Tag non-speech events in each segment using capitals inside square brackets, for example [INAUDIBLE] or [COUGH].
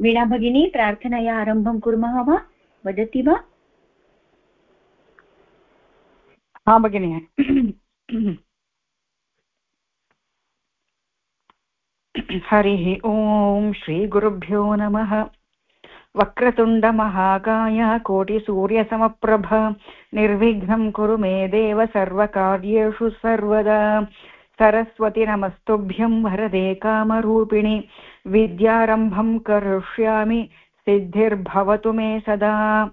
वीणा भगिनी, प्रार्थनया आरम्भं कुर्मः वा? वदति वा? हा, भगिनि। हरिः ॐ श्रीगुरुभ्यो नमः। वक्रतुण्डमहाकाय कोटिसूर्यसमप्रभ। निर्विघ्नं कुरु मे देव सर्वकार्येषु सर्वदा। सरस्वति नमस्तुभ्यं वरदे कामरूपिणि, विद्यारम्भं करिष्यामि, सिद्धिर्भवतु मे सदा।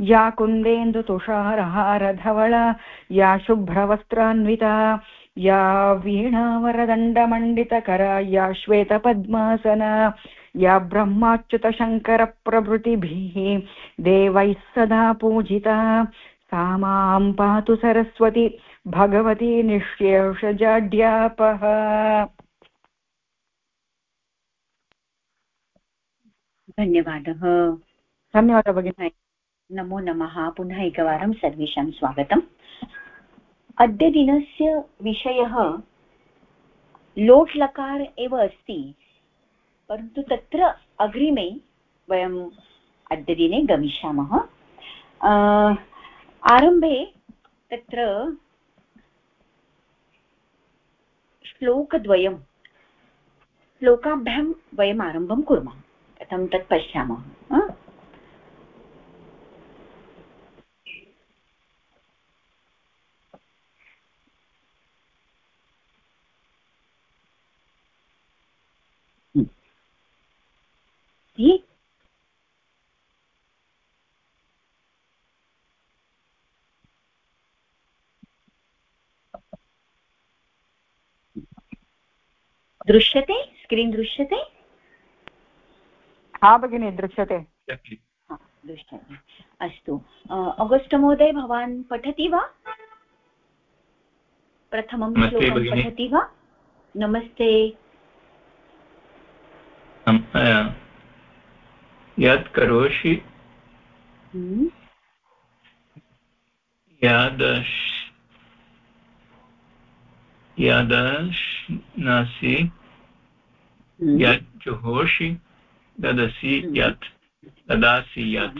या कुन्देन्दुतुषारहारधवला या शुभ्रवस्त्रान्विता, या वीणावरदण्डमण्डितकरा, या श्वेतपद्मासना, या ब्रह्माच्युतशङ्करप्रभृतिभिः देवैः सदा पूजिता। सा माँ पातु सरस्वती। भगवती निःशेषजाड्यापः धन्यवादः। धन्यवादः भगिनी। नमो नमः। पुनः एकवारं सर्वेषां स्वागतम्। अद्य दिनस्य विषयः लोट् लकार एव अस्ति परन्तु तत्र अग्रिमे वयम् अद्य दिने गमिष्यामः। आरम्भे तत्र श्लोकद्वयं। श्लोकाभ्यां वयम् आरम्भं कुर्मः। कथं तत् पश्यामः दृश्यते? स्क्रीन् दृश्यते? हा भगिनि दृश्यते। दृश्यते। अस्तु। अगस्ट् महोदय भवान् पठति वा? प्रथमं श्लोकं पठति वा? नमस्ते। यत् करोषि यादश् यादश्नसि यत् जुहोषि ददसि यत् ददासि यत्।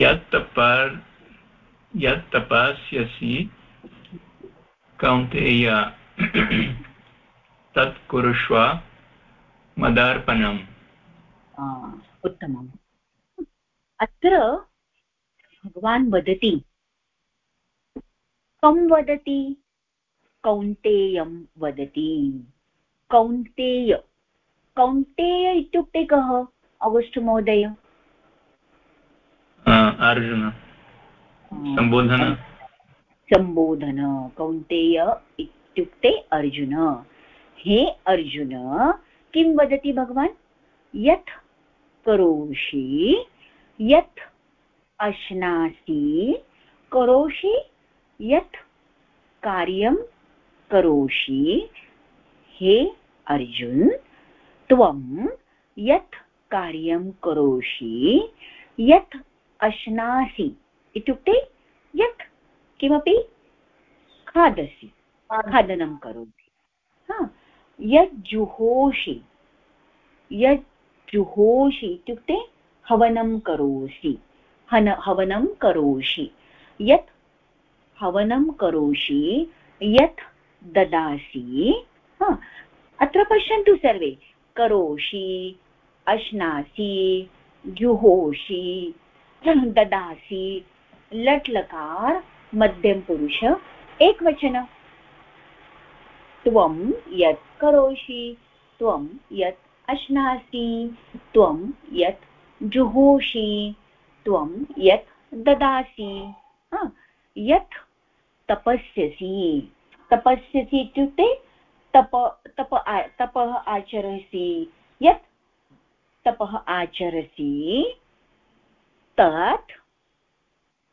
यत् तपर् यत् तपस्यसि कौन्तेय [COUGHS] तत् कुरुष्व मदार्पणम्। उत्तमम्। अत्र भगवान् वदति। कं वदति? कौन्तेयं वदति। कौन्तेय। कौन्तेय इत्युक्ते कः? अगस्ट् महोदय। अर्जुन सम्बोधन। सम्बोधन। कौन्तेय इत्युक्ते अर्जुन। हे अर्जुन किं वदति भगवान्? यत् करोषि यत् अश्नासि करोषि यत् कार्यं करोषि। हे अर्जुन, त्वं यत् कार्यं करोषि, यत् अश्नासि। इत्युक्ते यत् किमपि खादसि, खादनं करोति। यज्जुहोषि यज्जुहोषि इत्युक्ते हवनं करोषि, हन, हवनं करोषि। यत् हवनं करोषि, यत् ददासि। अत्र पश्यन्तु सर्वे। करोषि, अश्नासि, जुहोषि, ददासि लट् लकार मध्यमपुरुष एकवचन। त्वं यत् करोषि, त्वं यत् अश्नासि, त्वं यत् जुहोषि, त्वं यत् ददासि। यत् तपस्यसि। तपस्यसि इत्युक्ते तप तप तपः आचरसि। यत् तपः आचरसि, तत्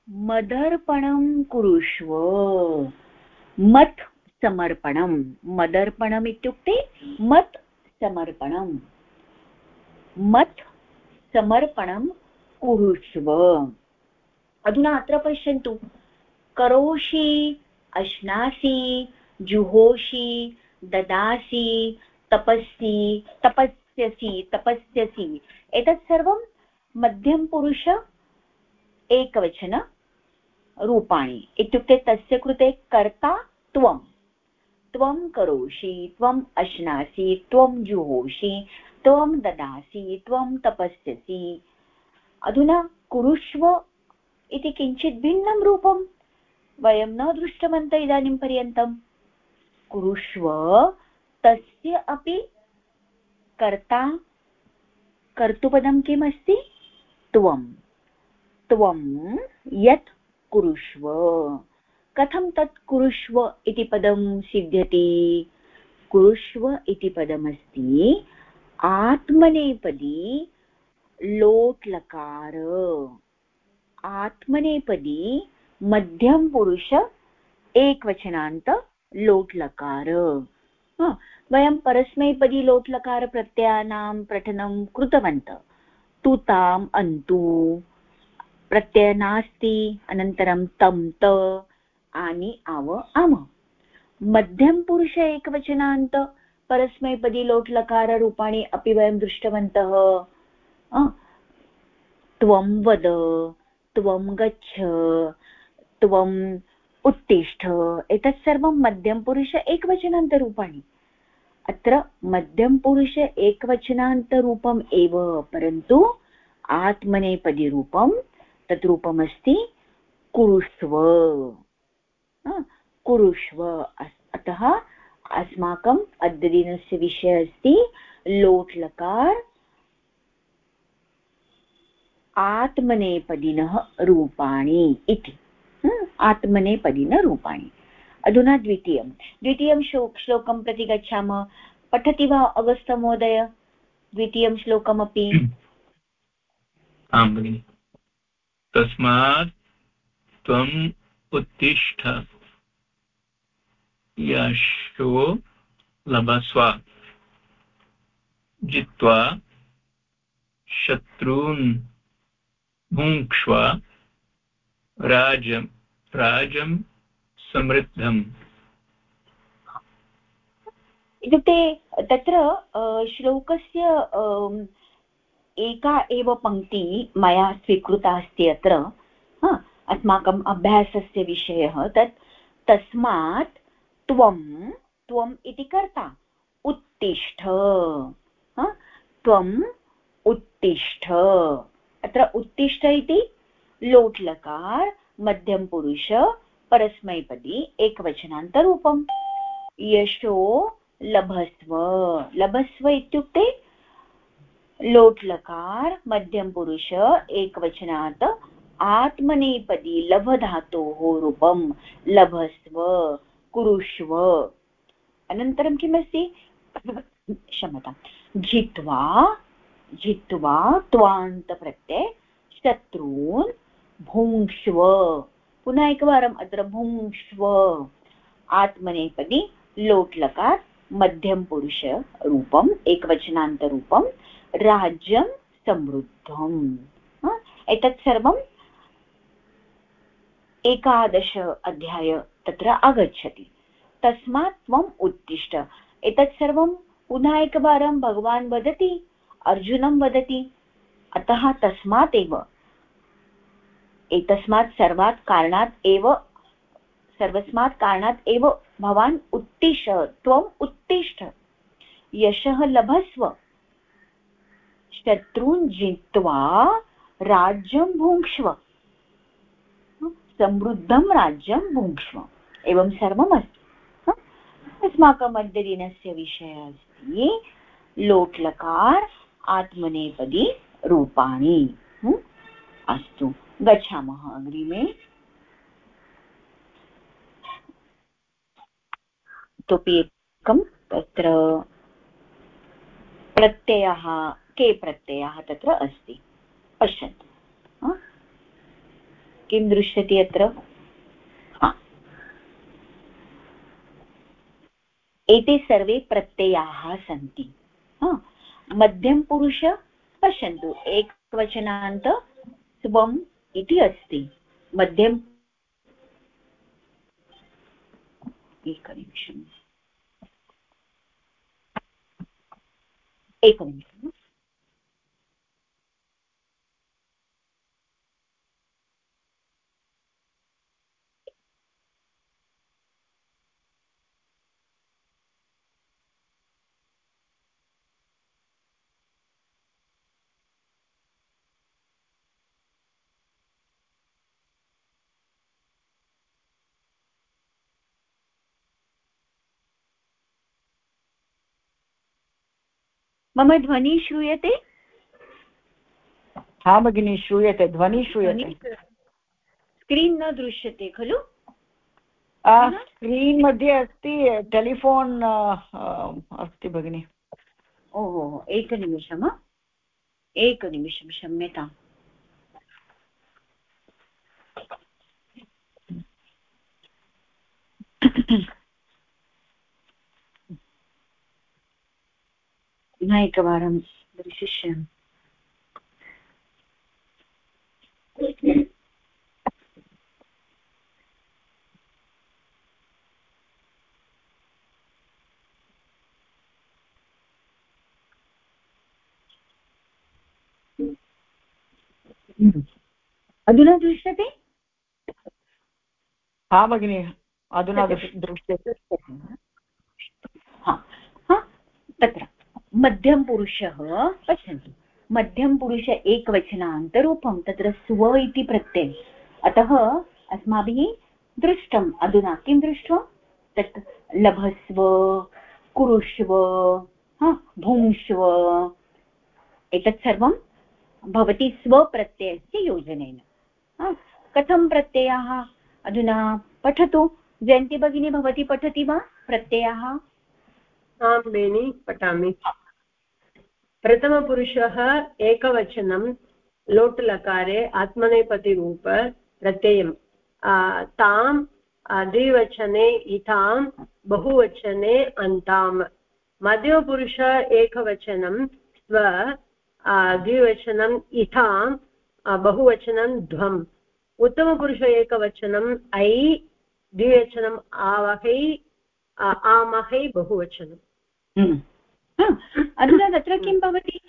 मदर्पणं कुरुष्व। मत् समर्पणं। मदर्पणम् इत्युक्ते मत् समर्पणं। मत् समर्पणं कुरुष्व। अधुना अत्र पश्यन्तु। करोषि अश्नासि, जुहोषि, ददासि तपस्वी तपस्यसि तपस्यसि। एतत् सर्वं मध्यमपुरुष एकवचन रूपाणि। इत्युक्ते तस्य कृते कर्ता त्वं। त्वं करोषि त्वम् अश्नासि, त्वं जुहोषि, त्वं ददासि, त्वं तपस्यसि। अधुना कुरुष्व इति किञ्चित् भिन्नं रूपं वयं न दृष्टवन्तः इदानीं पर्यन्तं। कुरुष्व, तस्य अपि कर्ता, कर्तुपदं किम् अस्ति त्वं। त्वं यत् कुरुष्व। कथं तत् कुरुष्व इति पदं सिद्ध्यति? कुरुष्व इति पदमस्ति आत्मनेपदी लोट्लकार। आत्मनेपदी मध्यम पुरुष एकवचनान्त लोट्लकार वयं परस्मैपदी लोट्लकार प्रत्ययानां पठनं कृतवन्तः। तुताम् अन्तु। प्रत्यय नास्ति, अनन्तरं तं त, आनि आव आम मध्यमपुरुष एकवचनान्त परस्मैपदी लोट्लकाररूपाणि अपि वयं दृष्टवन्तः। त्वं वद, त्वं गच्छ त्वम् उत्तिष्ठ, एतत् सर्वं मध्यमपुरुष एकवचनान्तरूपाणि। अत्र मध्यमपुरुष एकवचनान्तरूपम् एव, परन्तु आत्मनेपदीरूपं तत् रूपमस्ति कुरुष्व कुरुष्व अतः अस्माकम् अद्यदिनस्य विषयः अस्ति लोट्लकार आत्मनेपदिनः रूपाणि इति। आत्मनेपदिनरूपाणि अधुना द्वितीयं द्वितीयं श्लो श्लोकं प्रति गच्छामः। पठति वा अगस्त महोदय द्वितीयं श्लोकमपि? आं भगिनि। तस्मात् त्वम् उत्तिष्ठ। यशो लभस्व। जित्वा शत्रून् भुङ्क्ष्व। राजं राजं समृद्धम्। इत्युक्ते तत्र श्लोकस्य एका एव पङ्क्ति मया स्वीकृता अस्ति अत्र। अस्माकम् अभ्यासस्य विषयः। तत् तस्मात् त्वं, त्वम् इति कर्ता, उत्तिष्ठ। त्वम् उत्तिष्ठ। अत्र उत्तिष्ठ इति लोट्लकार मध्यमपुरुष परस्मैपदी एकवचनान्तरूपम् यशो लभस्व। लभस्व इत्युक्ते लोट्लकार मध्यमपुरुष एकवचनात् आत्मनेपदी लभधातोः रूपं लभस्व, कुरुष्व। अनन्तरं किमस्ति? [COUGHS] क्षमता जित्वा जित्वा त्वान्तप्रत्यय, शत्रून् भुङ्क्ष्व। पुनः एकवारम् अत्र भुङ्क्ष्व। आत्मनेपदी, लोट्लकार मध्यमपुरुषरूपम् एकवचनान्तरूपं राज्यं समृद्धम्। एतत् सर्वम् एकादश अध्याय तत्र आगच्छति। तस्मात् त्वम् उत्तिष्ठ। एतत् सर्वं पुनः एकवारं भगवान् वदति, अर्जुनं वदति, अतः तस्मात् एव। एतस्मात् सर्वात् कारणात् एव सर्वस्मात् कारणात् एव भवान् उत्तिष्ठ त्वम् उत्तिष्ठ। यशः लभस्व। शत्रून् जित्वा राज्यं भुङ्क्ष्व। समृद्धं राज्यं भुङ्क्ष्व। एवं सर्वमस्ति। अस्माकम् अद्यदिनस्य विषयः अस्ति लोट्लकार आत्मनेपदी रूपाणि। अस्तु। गच्छामः अग्रिमे। इतोपि एकं तत्र प्रत्ययः, के प्रत्ययः तत्र अस्ति। पश्यन्तु। किं दृश्यते अत्र? एते सर्वे प्रत्ययाः सन्ति। मध्यमपुरुष, पश्यन्तु। एकवचनान्त स्वम् इति अस्ति। मध्यम एकनिमिषम्। एकनिमिषम्। मम ध्वनिः श्रूयते? हा भगिनी श्रूयते ध्वनिः श्रूयते। स्क्रीन् न दृश्यते खलु? स्क्रीन् मध्ये अस्ति टेलिफोन् अस्ति भगिनि। ओहो एकनिमिषम् एकनिमिषं क्षम्यताम्। पुनः एकवारं दर्शिष्यामि अधुना दृश्यते? हा भगिनि अधुना दृश्यते। तत्र। मध्यमपुरुषः पश्यन्तु मध्यमपुरुष एकवचनान्तरूपं तत्र स्व इति प्रत्यय अतः अस्माभिः दृष्टम्। अधुना किं दृष्ट्वा? तत् लभस्व, कुरुष्व भुङ्क्ष्व। एतत् सर्वं भवति स्वप्रत्ययस्य योजनेन। कथं प्रत्ययाः? अधुना पठतु। जयन्ती भगिनी, भवती पठति वा प्रत्ययाः? आं, बेनि, पठामि। प्रथमपुरुषः एकवचनं, लोट्लकारे आत्मनेपतिरूप प्रत्ययं तां द्विवचने इतां बहुवचने अन्तां मध्यमपुरुष एकवचनं, स्व द्विवचनम् इथां बहुवचनं ध्वम्। उत्तमपुरुष एकवचनम् ऐ द्विवचनम् आवहै आमहै बहुवचनम् हम्म। अधुना तत्र किं भवति?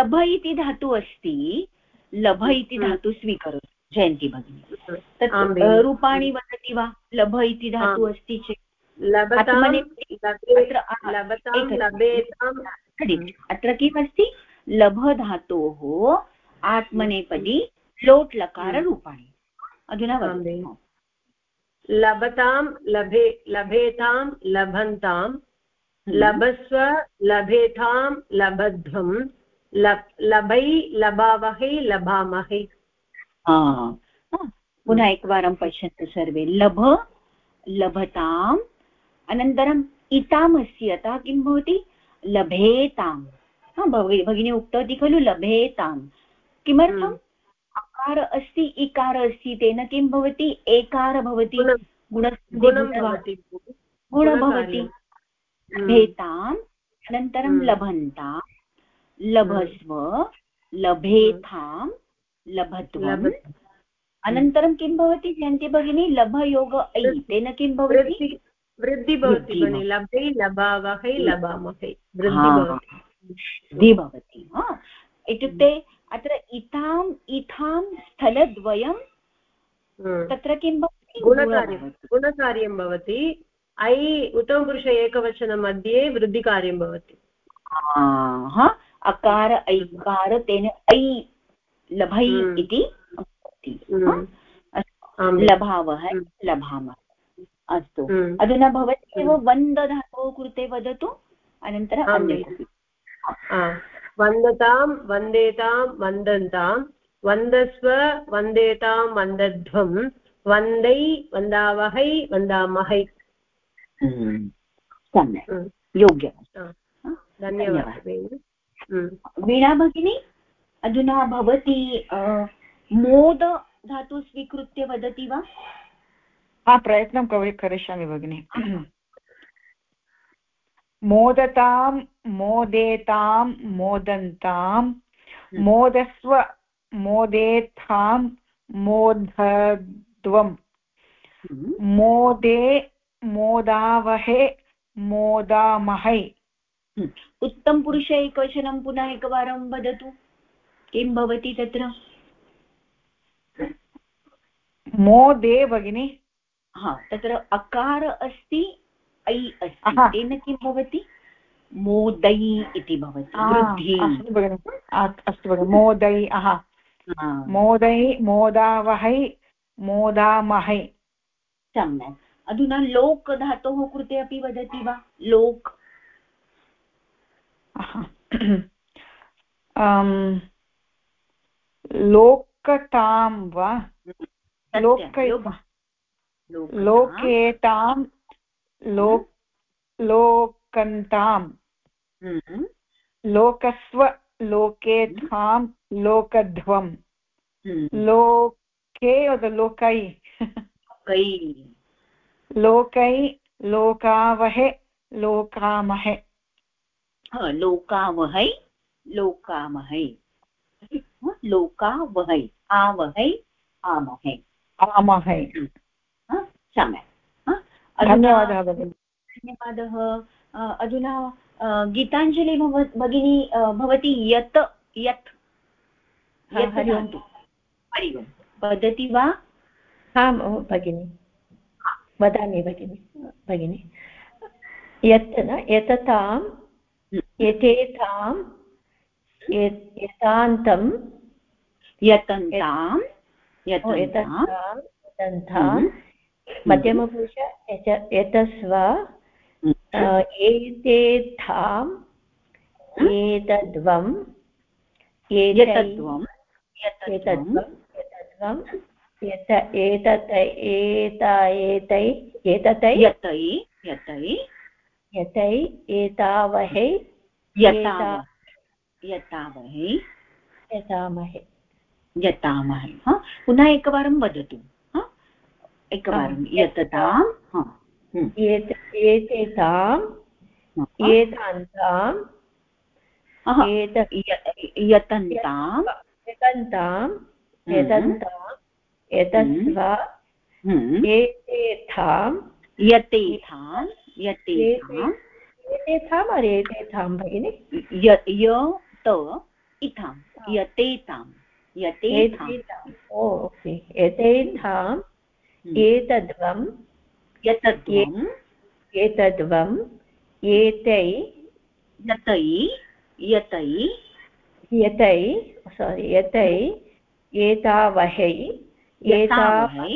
लभ इति धातु अस्ति लभ इति हम्म। धातु स्वीकरोतु जयन्ती भगिनी। तत् रूपाणि वदति वा? लभ इति धातु अस्ति चेत्? अत्र किमस्ति? लभ धातोः आत्मनेपदी लोट् लकाररूपाणि अधुना वदतु। लभतां लभे लभेतां लभन्तां। लभस्व लभेतां लभध्वं लभै लभावहै लभामहे। पुनः एकवारं पश्यन्तु सर्वे। लभ लभताम् अनन्तरम् इताम् अस्ति अतः किं भवति? लभेताम् भगिनी उक्तवती खलु लभेताम् किमर्थम्? हम्म। अकार अस्ति इकार अस्ति तेन किं भवति? एकार भवति। गुण भवति। लभेताम् अनन्तरं हम्म। लभन्तां लभस्व लभेथां लभत्वम्। अनन्तरं किं भवति जयन्ति भगिनी? लभयोग ऐ तेन किं भवति? वृद्धि भवति लभै लभावहै लभामहै। वृद्धि भवति। इत्युक्ते अत्र इताम् इथां स्थलद्वयं हम्म। तत्र किं भवति? गुणकार्यं भवति। ऐ उत्तमपुरुष एकवचनमध्ये वृद्धिकार्यं भवति। अकार ऐकार तेन ऐ लभै हम्म। इति हम्म। लभावः लभामः। अस्तु। हम्म। अधुना भवती एव वन्दधातोः कृते वदतु अनन्तरं वन्दतां वन्देतां वन्दन्तां वन्दस्व वन्देतां वन्दध्वं वन्दै वन्दावहै वन्दामहै। हम्म। सम्यक्। योग्यम् धन्यवादः। वीणा भगिनी अधुना भवती मोद धातु स्वीकृत्य वदति वा हा प्रयत्नं करिष्यामि भगिनि मोदतां मोदेतां मोदन्तां मोदस्व मोदेथां मोदध्वम् मोदे मोदावहे मोदामहै। उत्तमपुरुष एकवचनं पुनः एकवारं वदतु। किं भवति तत्र? मोदे भगिनि हा तत्र अकार अस्ति ऐ अस्ति। तेन किं भवति? मोदै इति भवति अस्तु भगिनि। मोदै मोदै मोदावहै मोदामहै। सम्यक्। अधुना लोक् धातोः कृते अपि वदति वा? लोक्। [COUGHS] लोकतां वा? लोक लोकेतां। लोक लोकन्तां। हम्म। लोकस्व लोकेथां लोकध्वं। हम्म। लोके। लोकै। [LAUGHS] लोकै लोकावहे लोकामहे। लोकावहै लोकामहै। लोकावहै आवहै आमहै। आमहै। सम्यक्। धन्यवादः भगिनि। धन्यवादः। अधुना गीताञ्जलि भगिनी भवती यत् यत्। वदति वा? आम् भगिनि। वदामि भगिनि भगिनि। यत् न यततां यथेतां यतान्तं यतन्तां यतन्तां मध्यमपुरुष यतस्व एतेथाम् एतद्वम् एतद्वम् एतद्वम् एतद्वं यत एतत् एता एतै एततै? यतै यतै। यतै एतावहै यतावहै यतामहे। यतामहे पुनः एकवारं वदतु एकवारं यततां हम्म। एतेषाम् एतान्ताम् यतन्तां यतन्ताम्। हम्म। हम्म। एतेथां यतेथां यतेथाम् एतेथाम् अरे एतेथां भगिनि। य त इथां यतेतां ओके। यतद्वम् एतद्वम् एतै यतै यतै। यतै सोरि यतै एतावहै। एतावहै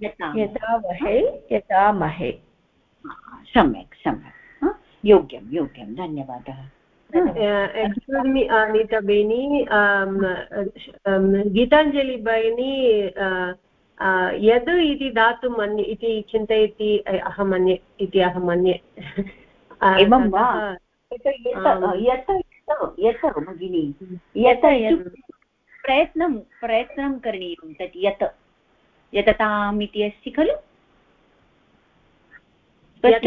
यतावहै? यतामहे। सम्यक् सम्यक्। योग्यं योग्यं। धन्यवादः। एक्स्क्यूस् मि अनिता बेनि गीताञ्जलि भगिनी यद् इति दातुं मन्ये इति चिन्तयति अहं मन्ये इति अहं मन्ये एवं वा? यत् यत् भगिनि। यत् प्रयत्नं प्रयत्नं करणीयं तत् यत् यतताम् इति अस्ति खलु? यत्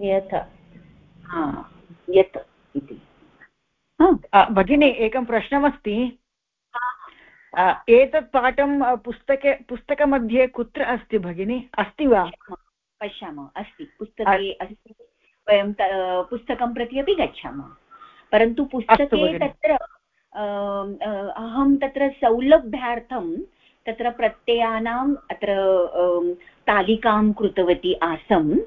यत्। यत् इति। भगिनी एकं प्रश्नमस्ति। एतत् पाठं पुस्तके पुस्तकमध्ये कुत्र अस्ति भगिनि? अस्ति वा? पश्यामः अस्ति। पुस्तके अस्ति। वयं पुस्तकं प्रति अपि गच्छामः। परन्तु पुस्तके तत्र अहं तत्र सौलभ्यार्थं तत्र प्रत्ययानाम् अत्र तालिकां कृतवती आसम्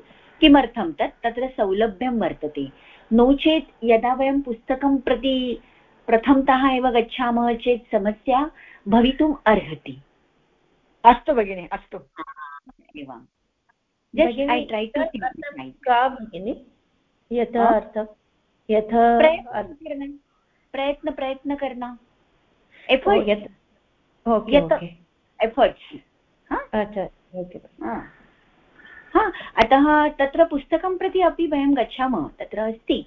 किमर्थं तत्? तत्र सौलभ्यं वर्तते। नो चेत् यदा वयं पुस्तकं प्रति प्रथमतः एव गच्छामः चेत् समस्या भवितुम् अर्हति। अस्तु भगिनि अस्तु। एवं। का यथा अर्थं यथा प्रयत्न प्रयत्न करना एफर्ट्स् हा? अतः तत्र पुस्तकं प्रति अपि वयं गच्छामः तत्र अस्ति.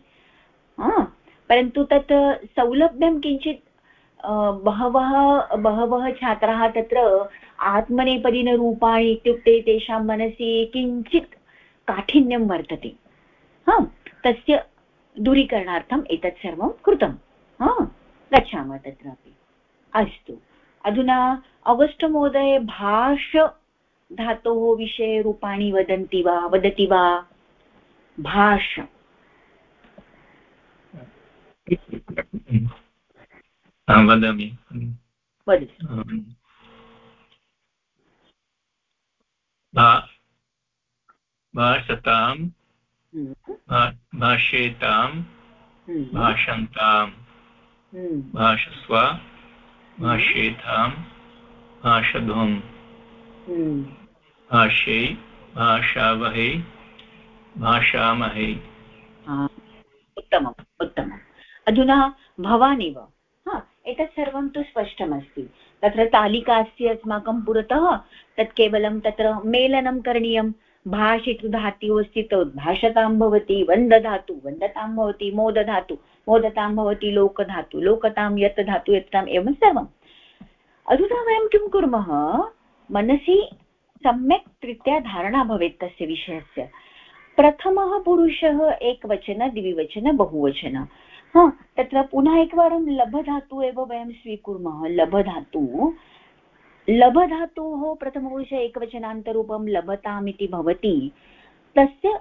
परन्तु तत् सौलभ्यं किञ्चित् बहवः बहवः छात्राः तत्र आत्मनेपदिनरूपाणि इत्युक्ते तेषां मनसि किञ्चित् काठिन्यं वर्तते. हा तस्य दूरीकरणार्थम् एतत् सर्वं कृतं। हा गच्छामः तत्रापि। अस्तु। अधुना अगस्ट् महोदय भाष धातोः विषये रूपाणि वदन्ति वा? वदति वा? भाष वदामि। वदतु। भाषतां हम्म। भाष्येतां हम्म। भाषन्तां हम्म। भाषस्व भाष्येतां भाषध्वम् भाष्यै भाषावहै भाषामहे। उत्तमम् उत्तमम्। अधुना भवानेव हा एतत् सर्वं तु स्पष्टमस्ति। तत्र तालिका अस्ति अस्माकं पुरतः तत् केवलं तत्र मेलनं करणीयं भाषितु धातुः अस्ति तद्भाषतां भवति, वन्दधातु, वन्दतां भवति, मोदधातु, मोदतां भवति, लोकधातु, लोकतां यत् धातु यत्ताम् एवं सर्वम्। अधुना वयं किं कुर्मः? मनसि सम्यक् रीत्या धारणा भवेत् तस्य विषयस्य। प्रथमः पुरुषः एकवचन, द्विवचन, बहुवचन। हा, तत्र पुनः एकवारं लभधातु एव वयं स्वीकुर्मः। लभधातु लभधातोः प्रथमपुरुषे एकवचनान्तरूपं लभताम् इति भवति तस्य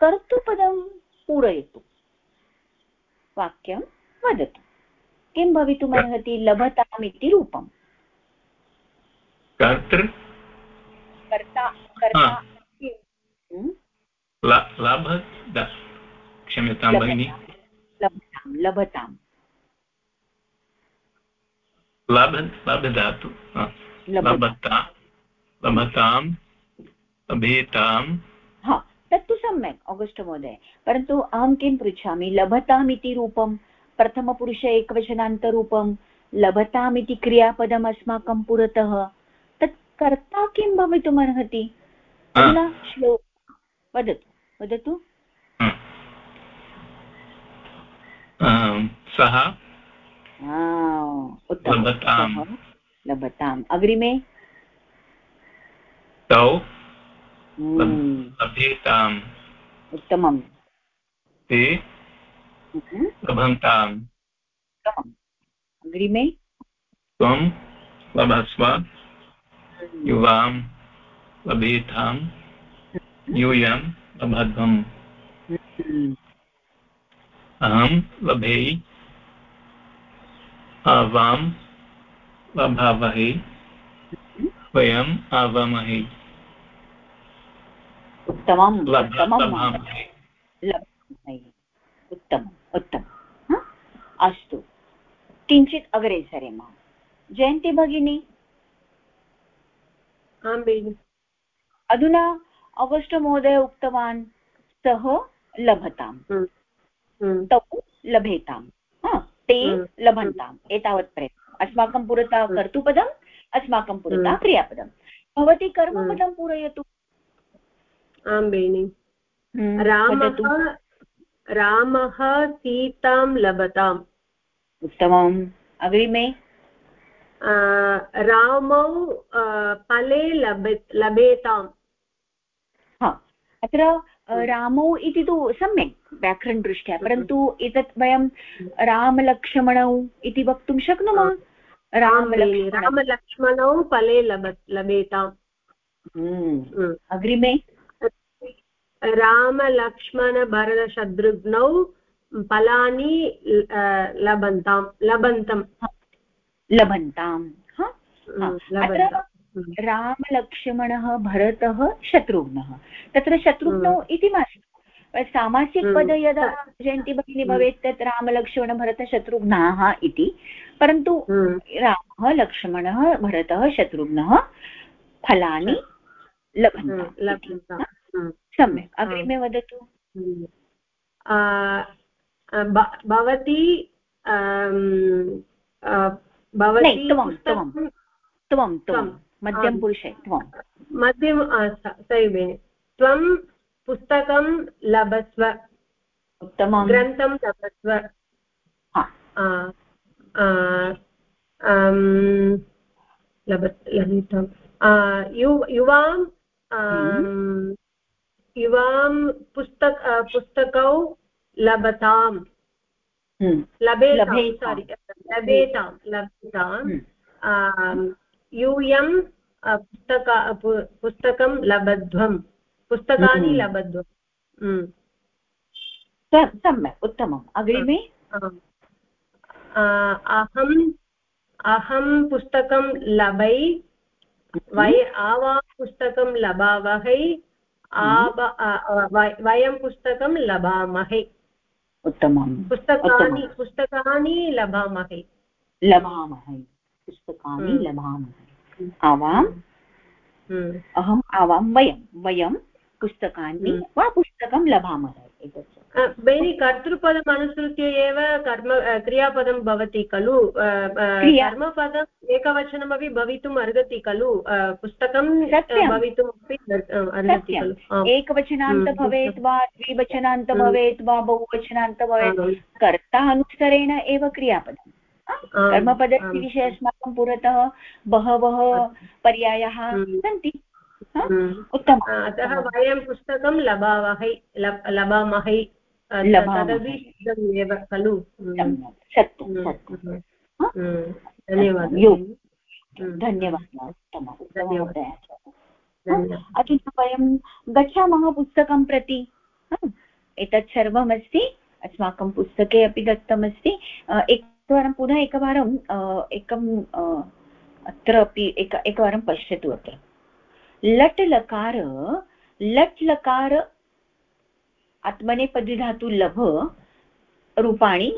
कर्तृपदं पूरयतु। वाक्यं वदतु। किं भवितुमर्हति लभताम् इति रूपम् कर्तृ? कर्ता कर्ता क्षम्यतां भगिनि। लभतां लभतां लाभ लाभधातु लभता हा तत्तु सम्यक् आगस्ट् महोदय। परन्तु अहं किं पृच्छामि? लभताम् इति रूपं प्रथमपुरुष एकवचनान्तरूपं लभताम् इति क्रियापदम् अस्माकं पुरतः तत् कर्ता किं भवितुमर्हति अधुना वदतु वदतु। सः उत्तमं लभताम्। अग्रिमे तौ? हम्म। लभेताम्। उत्तमं ते? हम्म। लभन्ताम्। अग्रिमे त्वं लभस्व। हम्म। युवां लभेतां यूयं लभध्वम् अहं लभे। आवां लभावहे वयम् आवामहे उत्तमम् उत्तमम् उत्तमम् उत्तमम् अस्तु। किञ्चित् अग्रे सरेम जयन्ती भगिनी। आं भगिनि। अधुना अगस्ट् महोदय उक्तवान् सः लभताम्। हम्म, हम्म। तौ लभेताम् ते हम्म। लभन्ताम् एतावत् प्रयत्नम्। अस्माकं पुरतः कर्तुपदम् अस्माकं पुरतः क्रियापदं भवती कर्मपदं पूरयतु। आं बेनि। रामः रामः सीतां लभताम्। उत्तमम्। अग्रिमे। रामौ फले लभे लभेताम्। अत्र रामौ इति तु सम्यक् व्याकरणदृष्ट्या परन्तु एतत् वयं रामलक्ष्मणौ इति वक्तुं शक्नुमः? रामलक्ष्मणौ फले लभ लभेताम्। हम्म। अग्रिमे? रामलक्ष्मणभरतशत्रुघ्नौ फलानि लभन्तां। लभन्तं लभन्ताम्। रामलक्ष्मणः भरतः शत्रुघ्नः। तत्र शत्रुघ्नौ इति मास्तु। सामासिकपद यदा जयन्ती भगिनी भवेत् तत् रामलक्ष्मणभरतशत्रुघ्नाः इति। परन्तु रामः लक्ष्मणः भरतः शत्रुघ्नः फलानि लभन्ता सम्यक्। अग्रिमे वदतु। भवती त्वं त्वं। त्वं। मध्यमपुरुषे त्वं। मध्यम सैवे त्वं पुस्तकं लभस्व। उत्तमं ग्रन्थं लभस्व। लभितं युवां हम्म। युवां पुस्तक पुस्तकौ लभताम्। लभेतां सारि लभेतां लभेतां। यूयं पुस्तका पुस्तकं लबध्वं। पुस्तकानि हम्म। लबध्वम् सम्यक् उत्तमम्। अग्रिमे? अहम् अहं पुस्तकं लभै वय आवां पुस्तकं लभावहै वयं पुस्तकं लभामहे उत्तमं पुस्तकानि पुस्तकानि लभामहे लभामहे पुस्तकानि हम्म। लभामहे आवाम् हम्म। अहम् आवां वयं वयं पुस्तकानि हम्म। वा पुस्तकं लभामहे भगिनि कर्तृपदम् अनुसृत्य एव कर्म क्रियापदं भवति खलु? कर्मपदम् एकवचनमपि भवितुम् अर्हति खलु? पुस्तकं भवितुम् अपि अर्हति खलु? एकवचनान्त भवेत् वा द्विवचनान्त भवेत् वा बहुवचनान्त भवेत्? कर्ता अनुसरेण एव क्रियापदम्। कर्मपदस्य विषये अस्माकं पुरतः बहवः पर्यायाः सन्ति। उत्तमम्। अतः वयं पुस्तकं लभावहै लभामहै तदपि एव खलु? सत्यं धन्यवादः। धन्यवादः अधुना वयं गच्छामः पुस्तकं प्रति। एतत् सर्वमस्ति। अस्माकं पुस्तके अपि दत्तमस्ति। एक एकवारं पुनः एकवारं एकम् अत्र अपि एक एकवारं पश्यतु अत्र। लट् लकार लट् लकार आत्मनेपदिधातु लभ रूपाणि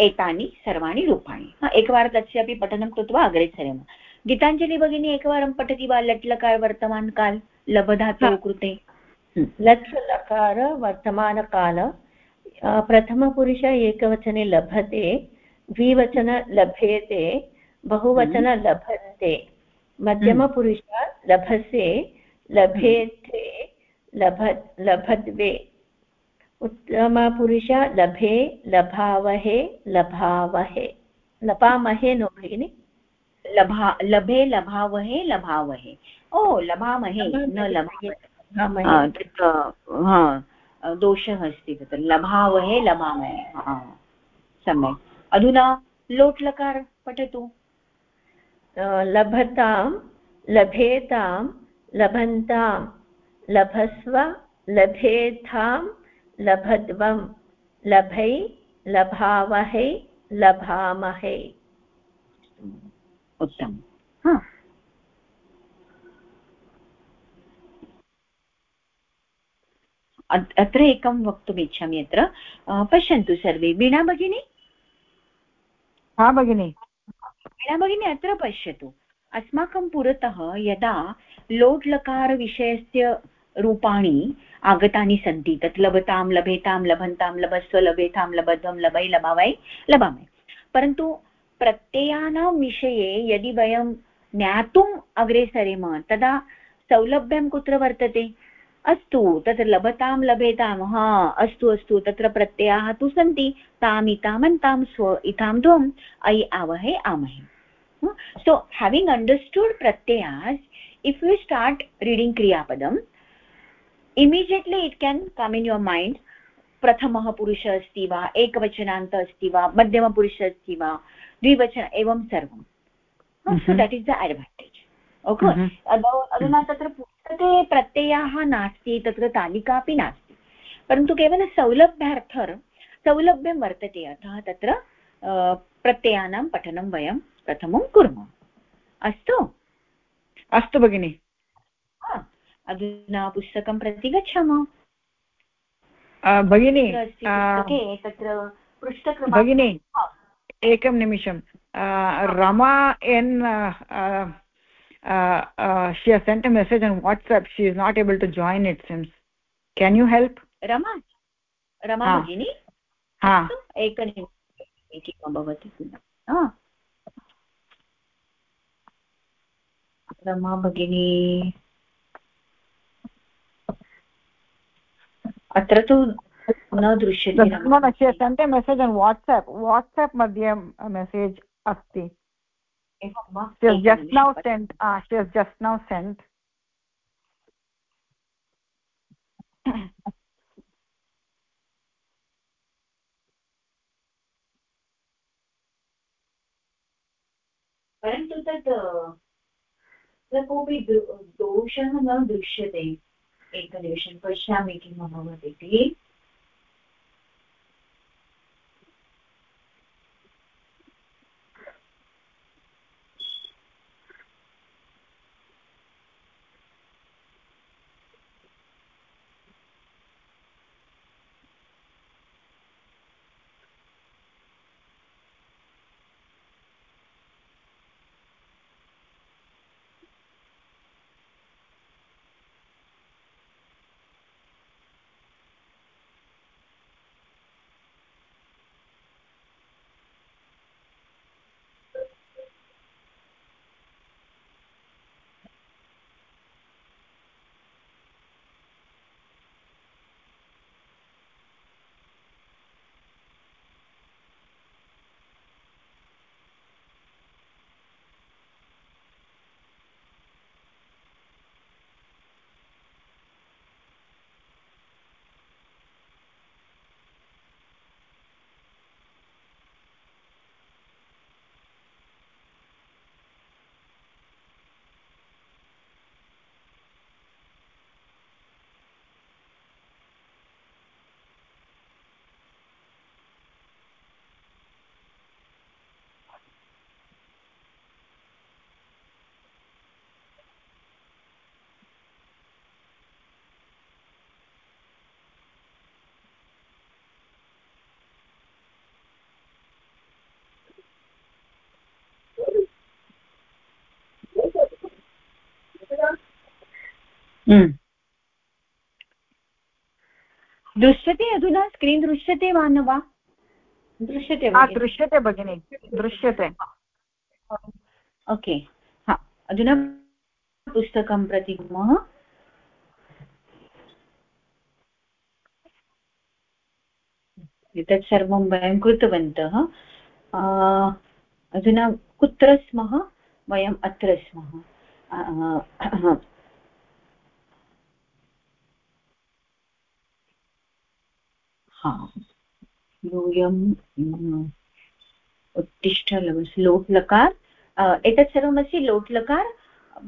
एतानि सर्वाणि रूपाणि। एकवारं तस्यापि पठनं कृत्वा अग्रे सरेम। गीताञ्जलि भगिनी एकवारं पठति वा लट् लकार वर्तमानकाल लभधातोः कृते? लट् लकार वर्तमानकाल प्रथमपुरुष एकवचने लभते द्विवचन लभेते बहुवचन हम्म। लभन्ते मध्यमपुरुष लभसे लभेथे लभ लभद्वे उत्तमपुरुष लभे लभावहे लभावहे लभामहे नो भगिनि? लभा लभे लभावहे लभावहे। ओ लभामहे न लभामहे दोषः अस्ति तत्र लभावहे लभामहे। सम्यक्। अधुना लोट् लकार पठतु लभतां लभेतां लभन्तां लभस्व लभेथां लभध्वं लभै लभावहै लभामहे। उत्तमम्। अत्र एकं वक्तुम् इच्छामि अत्र। पश्यन्तु सर्वे। वीणा भगिनी? हा भगिनि। वीणा भगिनी अत्र पश्यतु। अस्माकं पुरतः यदा लोट् लकारविषयस्य रूपाणि आगतानि सन्ति तत् लभतां लभेतां लभन्तां लभस्व लभेतां लभध्वं लभै लभावै लभामि परन्तु प्रत्ययानां विषये यदि वयं ज्ञातुम् अग्रे सरेम तदा सौलभ्यं कुत्र वर्तते? अस्तु तत्र लभतां लभेतां हा अस्तु अस्तु तत्र प्रत्ययाः तु सन्ति ताम् इतामन्तां स्व इतां द्वम् ऐ आवहे आमहे। सो having understood pratyayas if you start reading kriyapadam immediately it can come in your mind प्रथमः पुरुषः अस्ति वा एकवचनान्त अस्ति वा मध्यमपुरुषः अस्ति वा द्विवचन एवं सर्वं। So that is the advantage okay अधुना तत्र पुस्तके प्रत्ययाः नास्ति तत्र तालिका अपि नास्ति। परन्तु केवलं सौलभ्यार्थ सौलभ्यं वर्तते अतः तत्र प्रत्ययानां पठनं वयं प्रथमं कुर्मः। अस्तु? अस्तु भगिनि। अधुना पुस्तकं प्रति गच्छामः। भगिनि तत्र भगिनि एकं निमिषं। रमा एन् she has sent a message on whatsapp she is not able to join it seems can you help rama rama bhagini ha एकनिमिषम् भवति किल रमा भगिनी अत्र तु न दृश्यते she has sent a message on whatsapp whatsapp मध्ये message अस्ति she has just now sent [COUGHS] ah she has just now sent परन्तु तत् कोऽपि दोषः न दृश्यते एकनिमिषं पश्यामि किम् अभवत् इति दृश्यते अधुना? स्क्रीन् दृश्यते वा न वा? दृश्यते दृश्यते भगिनि दृश्यते। ओके। हा अधुना पुस्तकं प्रति कुर्मः एतत् सर्वं वयं कृतवन्तः। अधुना कुत्र स्मः? वयम् अत्र स्मः। हा। यूयम् उत्तिष्ठ लोट् लकार एतत् सर्वमस्ति लोट् लकार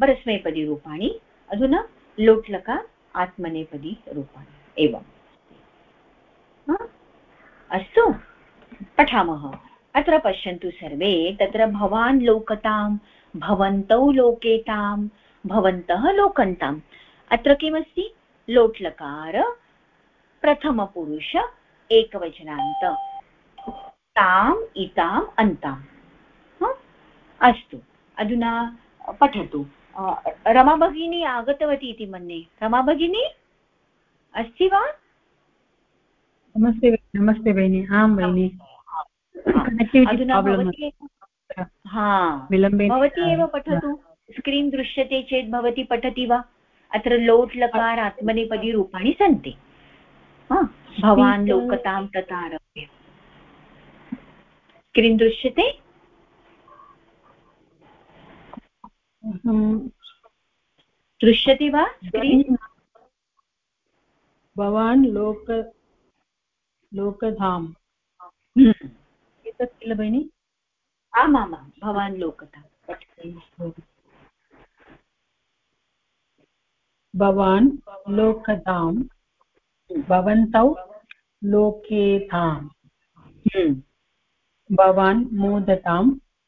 परस्मैपदीरूपाणि अधुना लोट् लकार आत्मनेपदीरूपाणि एवम्। अस्तु। पठामः। अत्र पश्यन्तु सर्वे। तत्र भवान् लोकतां भवन्तौ लोकेतां भवन्तः लोकन्ताम्। अत्र किमस्ति? लोट्लकार, प्रथमपुरुष एकवचनान्त। ताम् इताम् अन्ताम्। अस्तु। अधुना पठतु। रमा भगिनी आगतवती इति मन्ये। रमा भगिनी अस्ति वा? नमस्ते नमस्ते भगिनि आं भगिनि भवती हा। भवती एव पठतु। स्क्रीन् दृश्यते चेत् भवती पठति वा? अत्र लोट् लकार आत्मनेपदी रूपाणि सन्ति। भवान् लोकतां तथारभ्य किं दृश्यते? दृश्यते वा भवान् लोक लोकधाम्। हम्म। एतत् किल भगिनि आमामां भवान् लोकधाम् भवान् लोकधाम्। भवन्तौ लोकेताम् हम्म। भवान् मोदतां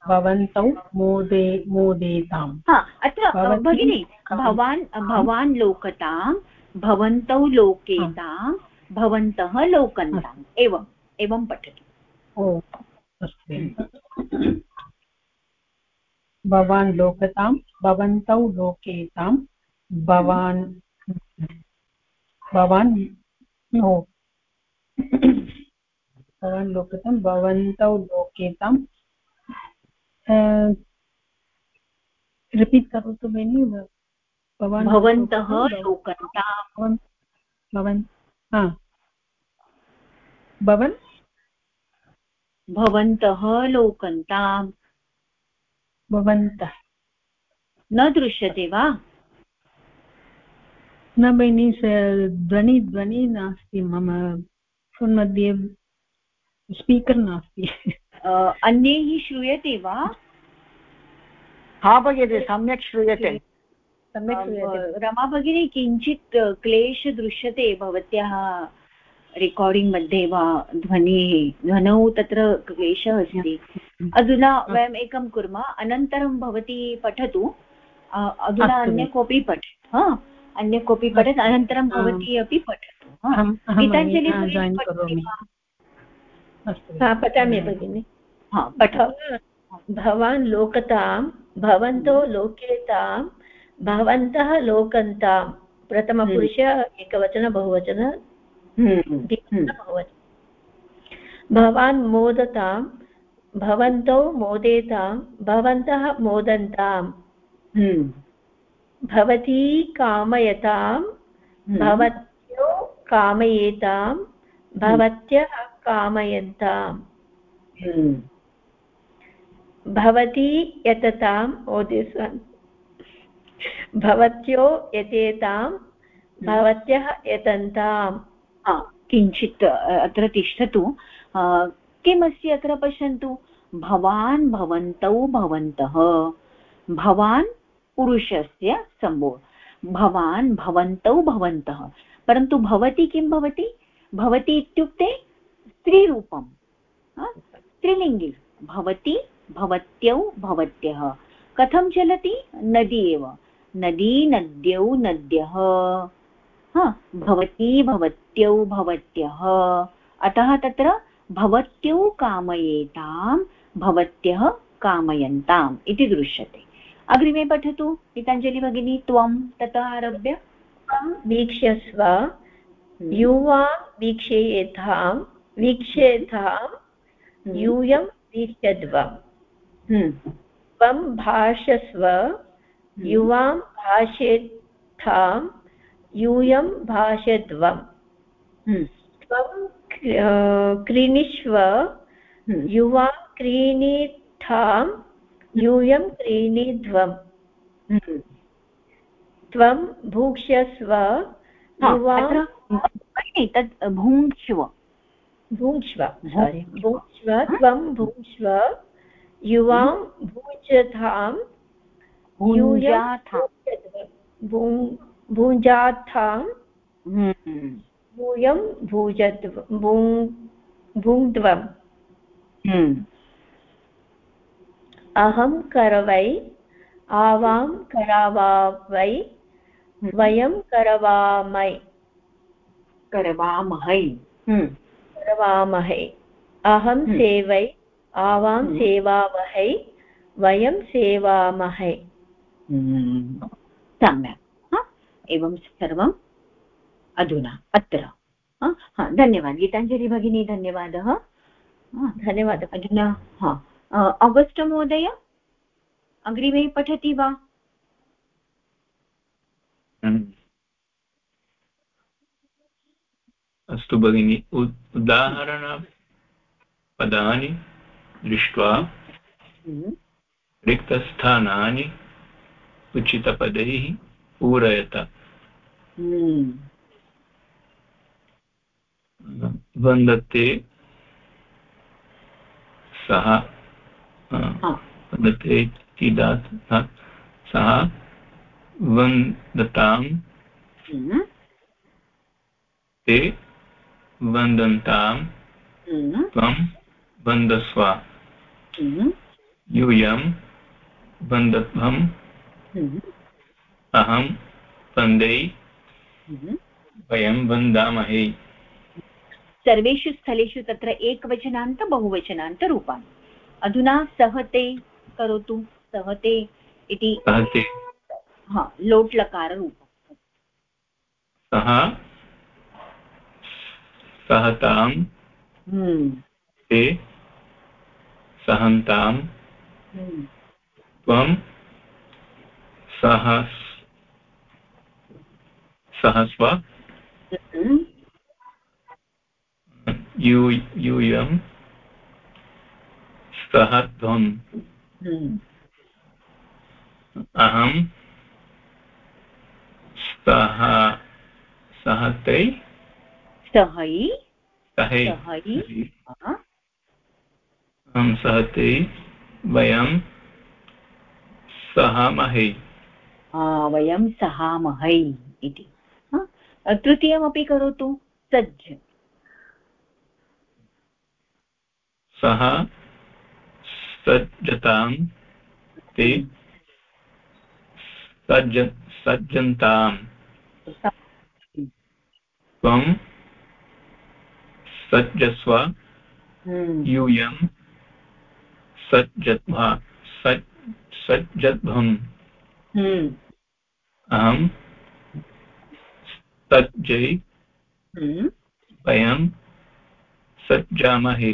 भवन्तौ मोदे मोदेताम्। अत्र भगिनि भवान् भवान् लोकतां भवन्तौ लोकेतां भवन्तः लोकन्ताम्। एवम् एवं पठतु। ओ अस्तु। भवान् लोकतां भवन्तौ लोकेतां भवान् भवान् नो भवान् लोकतं भवन्तौ लोकेतां। रिपीट् करोतु भगिनि भवान् भवन्तः भवन् हा। भवन्? भवन्तः लोकन्ताम्। भवन्तः। न दृश्यते वा? न भगिनि ध्वनि ध्वनि नास्ति मम। फोन् मध्ये स्पीकर् नास्ति। अन्यैः श्रूयते वा? हा भगिनि सम्यक् श्रूयते। सम्यक् श्रूयते। रमा भगिनी किञ्चित् क्लेश दृश्यते भवत्याः रेकार्डिङ्ग् मध्ये वा? ध्वनिः ध्वनौ तत्र क्लेशः अस्ति। अधुना वयम् एकं कुर्मः। अनन्तरं भवती पठतु। अधुना अन्य कोऽपि पठेत्। हा। अन्य कोऽपि पठेत् अनन्तरं भवती अपि पठतु गीताञ्जलि पठामि भगिनि। भवान् लोकतां भवन्तो लोकेतां भवन्तः लोकन्तां। प्रथमपुरुष एकवचन बहुवचन भवान् मोदतां भवन्तौ मोदेतां भवन्तः मोदन्ताम् भवती कामयतां भवत्यो कामयेतां भवत्यः कामयन्ताम्। भवती यतताम् ओदिस् भवत्यो यतेतां भवत्यः यतन्ताम्। किञ्चित् अत्र तिष्ठतु। किमस्ति अत्र पश्यन्तु? भवान् भवन्तौ भवन्तः। भवान् पुरुषस्य सम्भो। भवान् भवन्तौ भवन्तः। परन्तु भवती किं भवति? भवती इत्युक्ते स्त्रीरूपं स्त्रीलिङ्गि। भवती, भवत्यौ, भवत्यः। कथं चलति? नदी एव। नदी, नद्यौ, नद्यः। भवती, भवत्यौ, भवत्यः। अतः तत्र भवत्यौ कामयेतां, भवत्यः कामयन्ताम् इति दृश्यते। अग्रिमे पठतु गीताञ्जलि भगिनी त्वं ततः आरभ्य वीक्ष्यस्व हम्म। युवां वीक्षयेथां वीक्षेथां हम्म। यूयं वीक्षध्वम् हम्म। त्वं भाषस्व युवां भाषेत्थां यूयं भाषध्वम् हम्म। त्वं क्रीणीष्व। युवा क्रीणीथां यूयं हम्म। त्वं भूक्ष्यस्व युवा तत् भुङ्क्ष्व। भुङ्क्ष्व सारि भुङ्क्ष्व। त्वं भुङ्क्ष्व युवां भुञ्जथां यूयं भुञ्जाथां भूयं अहं करवै आवां करावावै वयं करवामै करवामहै। करवामहे। अहं सेवै आवां सेवावहै वयं सेवामहे। सम्यक्। एवं सर्वम् अधुना। अत्र। धन्यवादः। गीताञ्जलि भगिनी धन्यवादः धन्यवादः। अधुना। हा। अगस्ट् महोदय? अग्रिमे पठति वा? अस्तु भगिनि उदाहरणपदानि दृष्ट्वा। हम्म। रिक्तस्थानानि उचितपदैः पूरयत। वन्दते सः वन्दते इति दात् सः वन्दताम् ते वन्दन्ताम् त्वं वन्दस्व यूयं वन्दध्वम् अहं वंदे हम्म। वयं वन्दामहे। सर्वेषु स्थलेषु तत्र एकवचनान्त बहुवचनान्तरूपाणि अधुना सहते करोतु सहते इति हा लोट्लकाररूपं सः सहतां हम्म। ते सहन्तां हम्म। त्वं सह सहस्व यूयं सह त्वम् अहं सह। सहते सहै। सहै। अहं सहते वयं सहामहे। वयं सहामहै इति। तृतीयमपि करोतु। सज्ज। सः सज्जतां ते सज्ज सज्जन्ताम्। त्वं सज्जस्व। हम्म। यूयं सज्जध्वा। सज्जध्वम् हम्म। अहं सज्जै। हम्म। वयं सज्जामहे।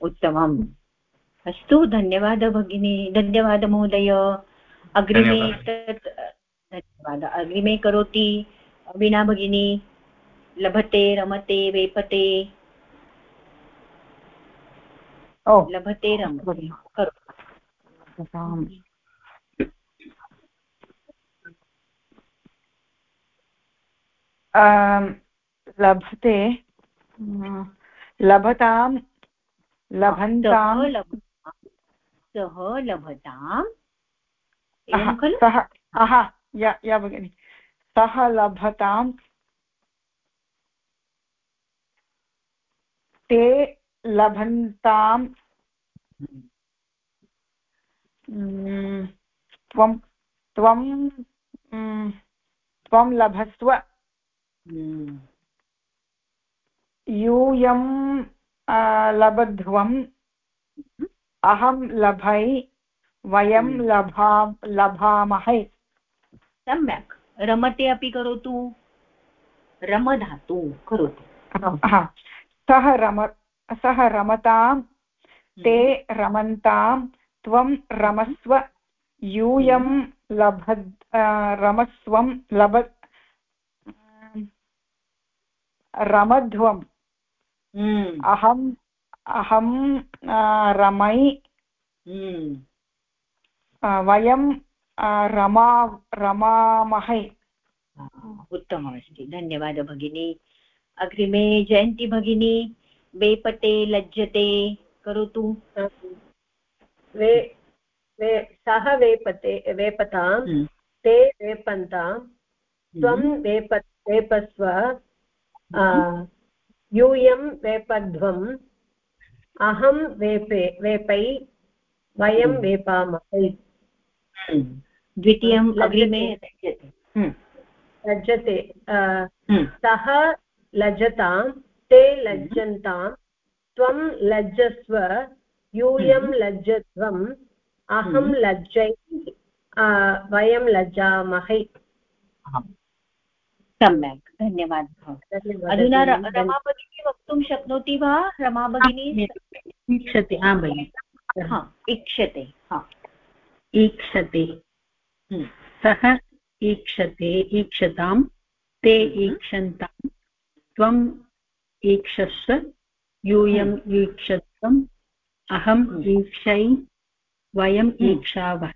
उत्तमम्। अस्तु धन्यवादः भगिनी धन्यवादः महोदय। अग्रिमे तत् धन्यवादः। अग्रिमे करोति वीणा भगिनी। लभते रमते वेपते। ओ लभते रमते करोतु। लभते लभतां। लभन्तां सः लभताम्। सः या भगिनि। सः लभतां ते लभन्तां त्वं त्वं त्वं लभस्व। यूयं लभध्वम्। अहं लभै वयं हम्म। लभा लभामहे सम्यक् रमते अपि करोतु रमधातु करोतु सः रम सः रमतां ते हम्म। रमन्तां त्वं रमस्व यूयं हम्म। लभद् रमस्वं लभ रमध्वम् हम्म। अहम् अहं रमै हम्म। वयं रमा रमामहे। उत्तममस्ति। धन्यवादः भगिनी। अग्रिमे जयन्ती भगिनी। वेपते लज्जते। करोतु। वे वे सः वेपते वेपतां हम्म। ते वेपन्तां त्वं हम्म। वेप वेपस्व यूयं वेपध्वम् अहं वेपे वेपै वयं हम्म। हम्म। द्वितीयम् अग्रिमे लज्जते। हम्म। सः लज्जतां ते लज्जन्तां त्वं लज्जस्व यूयं लज्जध्वम् अहं लज्जै वयं लज्जामहे। सम्यक् धन्यवादः अधुना रमा भगिनी वक्तुं शक्नोति वा रमा भगिनी ईक्षते हा भगिनि हा हा ईक्षते हम्म। सः ईक्षते ईक्षतां ते हम्म। ईक्षन्तां त्वम् ईक्षस्व यूयम् हम्म। ईक्षत्वम् अहम् ईक्षै वयम् हम्म। ईक्षावः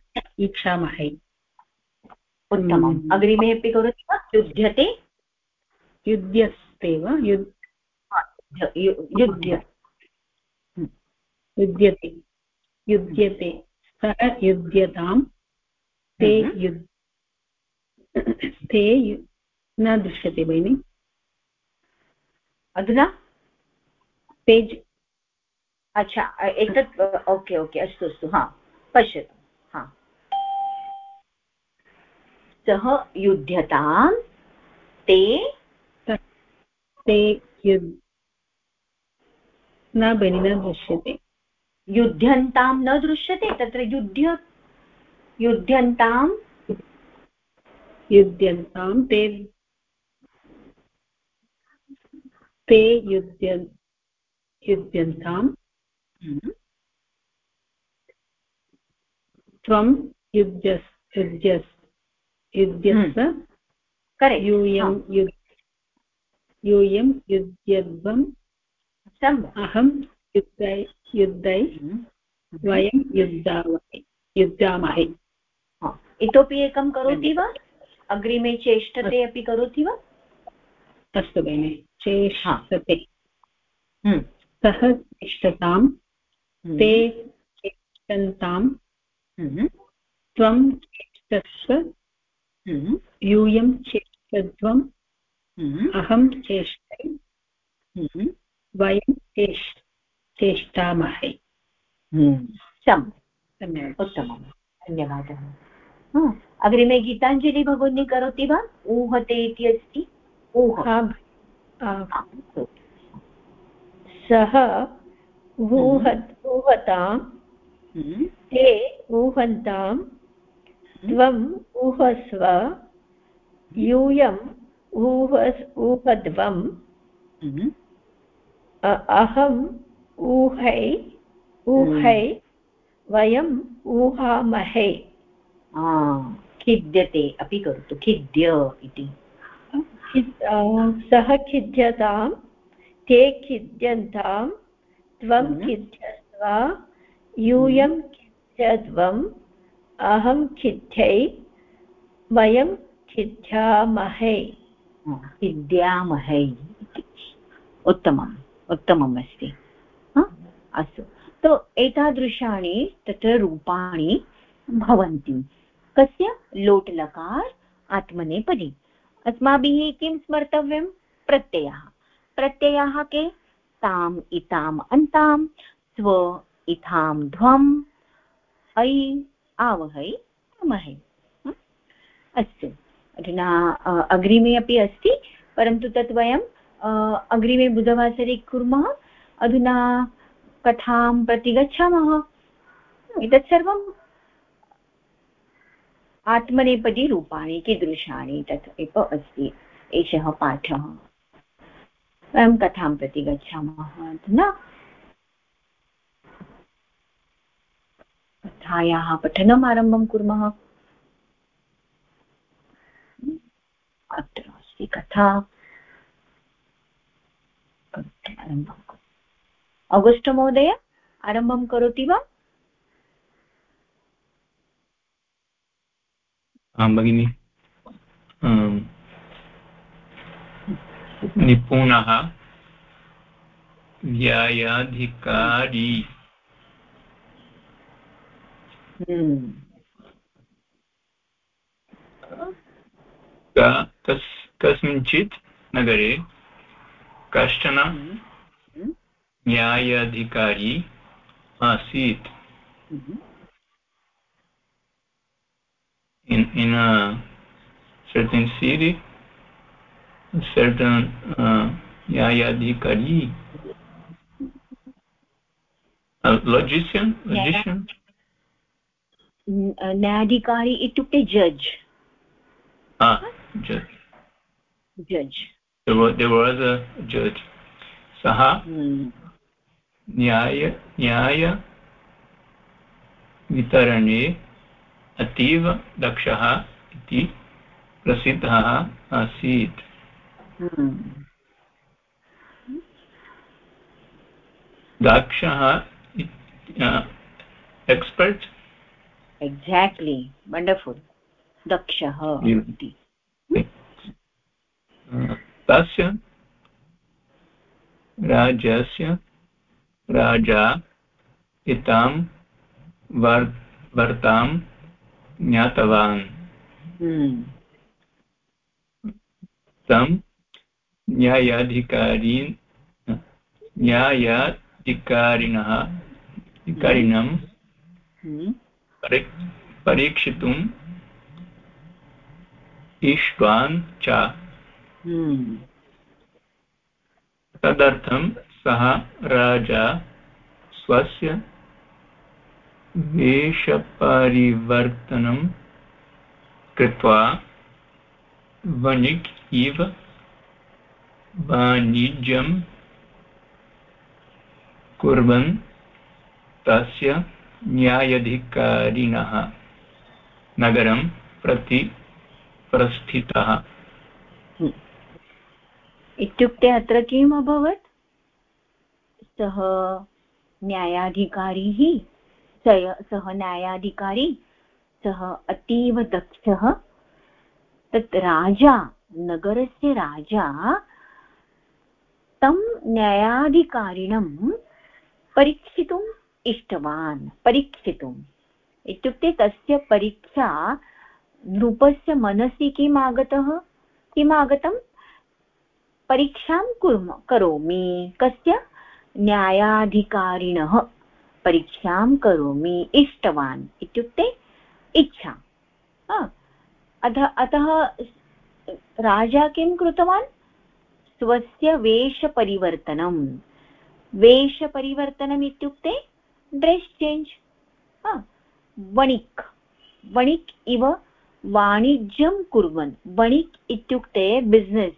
ईक्षामहे उत्तमम्। हम्म। अग्रिमे अपि करोति वा युध्यते? युध्यस्ते वा युद् युध्य युध्यते। युध्यते। सः युध्यतां। ते हम्म। युद् ते न दृश्यते भगिनि। अधुना? पेज् अच्छा एतत् ओके ओके अस्तु अस्तु हा पश्यतु। हा सः युध्यतां ते ते युद् न भगिनि न दृश्यते युध्यन्तां न दृश्यते तत्र युध्य युध्यन्तां युध्यन्तां ते ते युध्य युध्यन्तां हम्म। त्वं युध्यस् युध्यस् युध्यस्व यूयं युद् यूयं युध्यध्वम् अहं युद्धै युद्धै हम्म। वयं युद्धामहे। युद्धामहे इतोपि एकं करोति वा? अग्रिमे चेष्टते अपि करोति वा? अस्तु भगिनि चेष्टते। हम्म। सः तिष्ठतां ते तिष्ठन्तां हम्म। त्वं हम्म, यूयं चेष्टध्वम् हम्म, अहं चेष्टै हम्म, वयं चेष् चेष्टामहे हम्म, सम्यक्। उत्तमं धन्यवादः। अग्रिमे गीताञ्जलि भगिनी करोति वा? ऊहते इति अस्ति? हा सः ऊहत् ऊहतां हम्म, ते ऊहन्तां त्वम् ऊहस्व यूयम् ऊहस् ऊहध्वम् हम्म, अहम् ऊहै ऊहै वयम् ऊहामहे। खिद्यते अपि करोतु खिद्य इति। सः खिद्यतां ते खिद्यन्तां त्वं हम्म। खिद्यस्व यूयं खिद्यध्वम् अहं खिद्यै वयं खिद्यामहे हा, खिद्यामहे इति। उत्तमम् उत्तमम् अस्ति। अस्तु। तो एतादृशानि तत्र रूपाणि भवन्ति। कस्य? लोट्लकार आत्मनेपदी। अस्माभिः किं स्मर्तव्यं? प्रत्ययः। प्रत्ययाः के? ताम् इताम् अन्तां स्व इथां ध्वम् ऐ आवहै hm? अस्तु। अधुना अग्रिमे अपि अस्ति, परन्तु तत् वयं अग्रिमे बुधवासरे कुर्मः। अधुना कथां प्रति गच्छामः। एतत् सर्वम् आत्मनेपदी रूपाणि कीदृशानि तत् एव अस्ति, एषः पाठः। वयं कथां प्रति गच्छामः अधुना? कथायाः पठनम् आरम्भं कुर्मः। अत्र अस्ति कथा अगस्ट् महोदय आरम्भं करोति वा? आं भगिनि। निपुणः। कस् कस्मिंश्चित् नगरे कश्चन हम्म, न्यायाधिकारी आसीत् हम्म, in in a certain city a certain uh, न्यायाधिकारी a logician logician न- न्यायाधिकारी इत्युक्ते a judge. सः न्याय न्याय वितरणे अतीव दक्षः इति प्रसिद्धः आसीत्. दाक्षः एक्स्पर्ट् एक्साक्ट्लि वण्डर्फुल् दक्षः. इति तस्य राज्यस्य राजा इतां वर् वर्तां ज्ञातवान् तं न्यायाधिकारी न्यायाधिकारिणः अधिकारिणं परीक्षितुम् इष्टवान् च। हम्म, तदर्थं सः राजा स्वस्य वेषपरिवर्तनं कृत्वा वणिक् इव वाणिज्यं कुर्वन् तस्य न्यायाधिकारिणः। नगरं प्रति प्रस्थितः। इत्युक्ते अत्र किम् अभवत्? सः न्यायाधिकारी सः न्यायाधिकारी, सः अतीव दक्षः। तत् राजा, नगरस्य राजा, तं न्यायाधिकारिणं परीक्षितुम् इष्टवान् परीक्षितुं इत्युक्ते तस्य परीक्षा नृपस्य मनसि किम् आगतः? किम् आगतं? परीक्षां कुर्म, करोमि। कस्य? न्यायाधिकारिणः। परीक्षां करोमि। इष्टवान्। इत्युक्ते इच्छा। अतः अतः राजा किं कृतवान्? स्वस्य वेषपरिवर्तनं वेषपरिवर्तनम् इत्युक्ते ड्रेस् चेञ्ज् वणिक् वणिक् इव वाणिज्यं कुर्वन्. वणिक् इत्युक्ते बिस्नेस्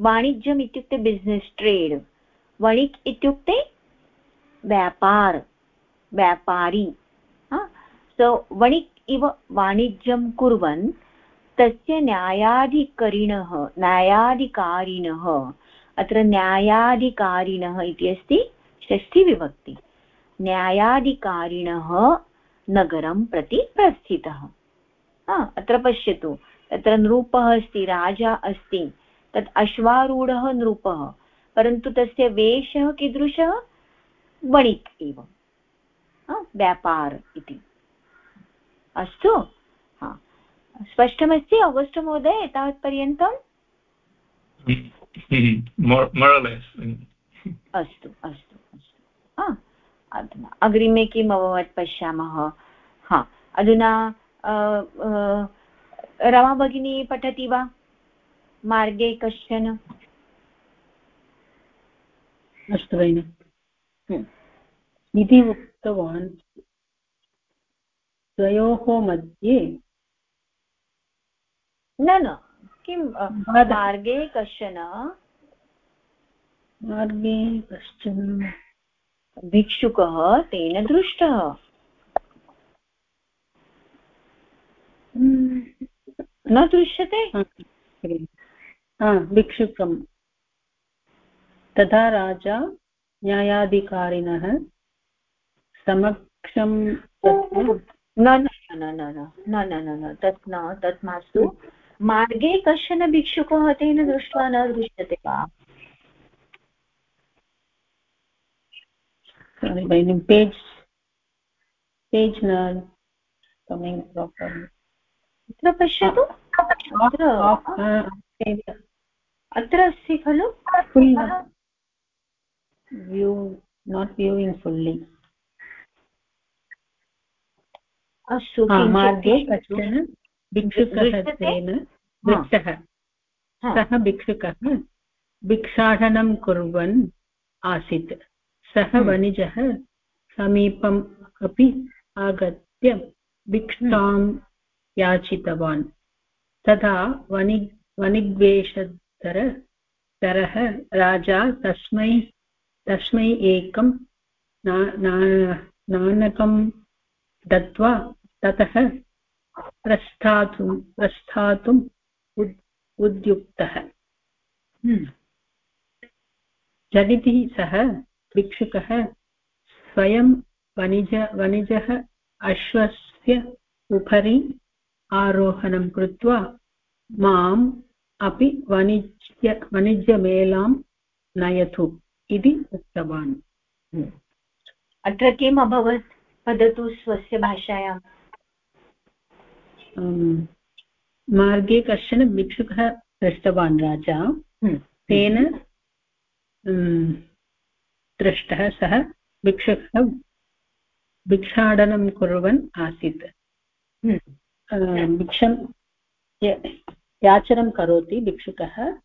वाणिज्यम् इत्युक्ते बिस्नेस् ट्रेड् वणिक् इत्युक्ते व्यापार. व्यापारी. सो वणिक् इव वाणिज्यं कुर्वन्. तस्य न्यायाधिकरिणः, न्यायाधिकारिणः, अत्र न्यायाधिकारिणः इति अस्ति षष्ठीविभक्ति. न्यायाधिकारिणः नगरं प्रति प्रस्थितः। अत्र पश्यतु। तत्र नृपः अस्ति राजा अस्ति तत् अश्वारूढः नृपः परन्तु तस्य वेषः कीदृशः? वणिक् एव। व्यापार इति। अस्तु। हा। स्पष्टमस्ति अगस्ट् महोदय एतावत्पर्यन्तम् [LAUGHS] अस्तु अस्तु अस्तु। अधुना अग्रिमे किम् अभवत् पश्यामः? हा अधुना रमा भगिनी पठति वा? मार्गे कश्चन? अस्तु भगिनि हम्म। इति उक्तवान् द्वयोः मध्ये न न किं मार्गे कश्चन? मार्गे कश्चन भिक्षुकः तेन दृष्टः। हम्म। न दृश्यते? भिक्षुकं तथा राजा न्यायाधिकारिणः समक्षं न न न न न न न तत् न तत् मास्तु। मार्गे कश्चन भिक्षुकः तेन दृष्ट्वा न दृश्यते वा? भगिनि पेज् पेज् न कमिङ्ग् प्रापर् अत्र पश्यतु अत्र अस्ति खलु व्यू नाट् व्यूविङ्ग् फुल्लि अस्तु मार्गे कश्चन भिक्षुकः तेन सः भिक्षुकः भिक्षाटनं कुर्वन् आसीत् सः हम्म। वणिजः समीपम् अपि आगत्य भिक्षां याचितवान् तदा वणि वणिग्वेषधर तरः राजा तस्मै तस्मै एकं नाणकं दत्त्वा ततः प्रस्थातुं प्रस्थातुम् उद्युक्तः हम्म। झटिति सः भिक्षुकः स्वयं वणिज वणिजः अश्वस्य उपरि आरोहणं कृत्वा माम् अपि वणिज्य वणिज्यमेलां नयतु इति उक्तवान् हम्म। अत्र किम् अभवत् वदतु स्वस्य भाषायाम् मार्गे कश्चन भिक्षुकः दृष्टवान् राजा हम्म। तेन दृष्टः सः भिक्षुकः भिक्षाടनं कुर्वन् आसीत्। हम्म। भिक्षं याचनं करोति भिक्षुकः।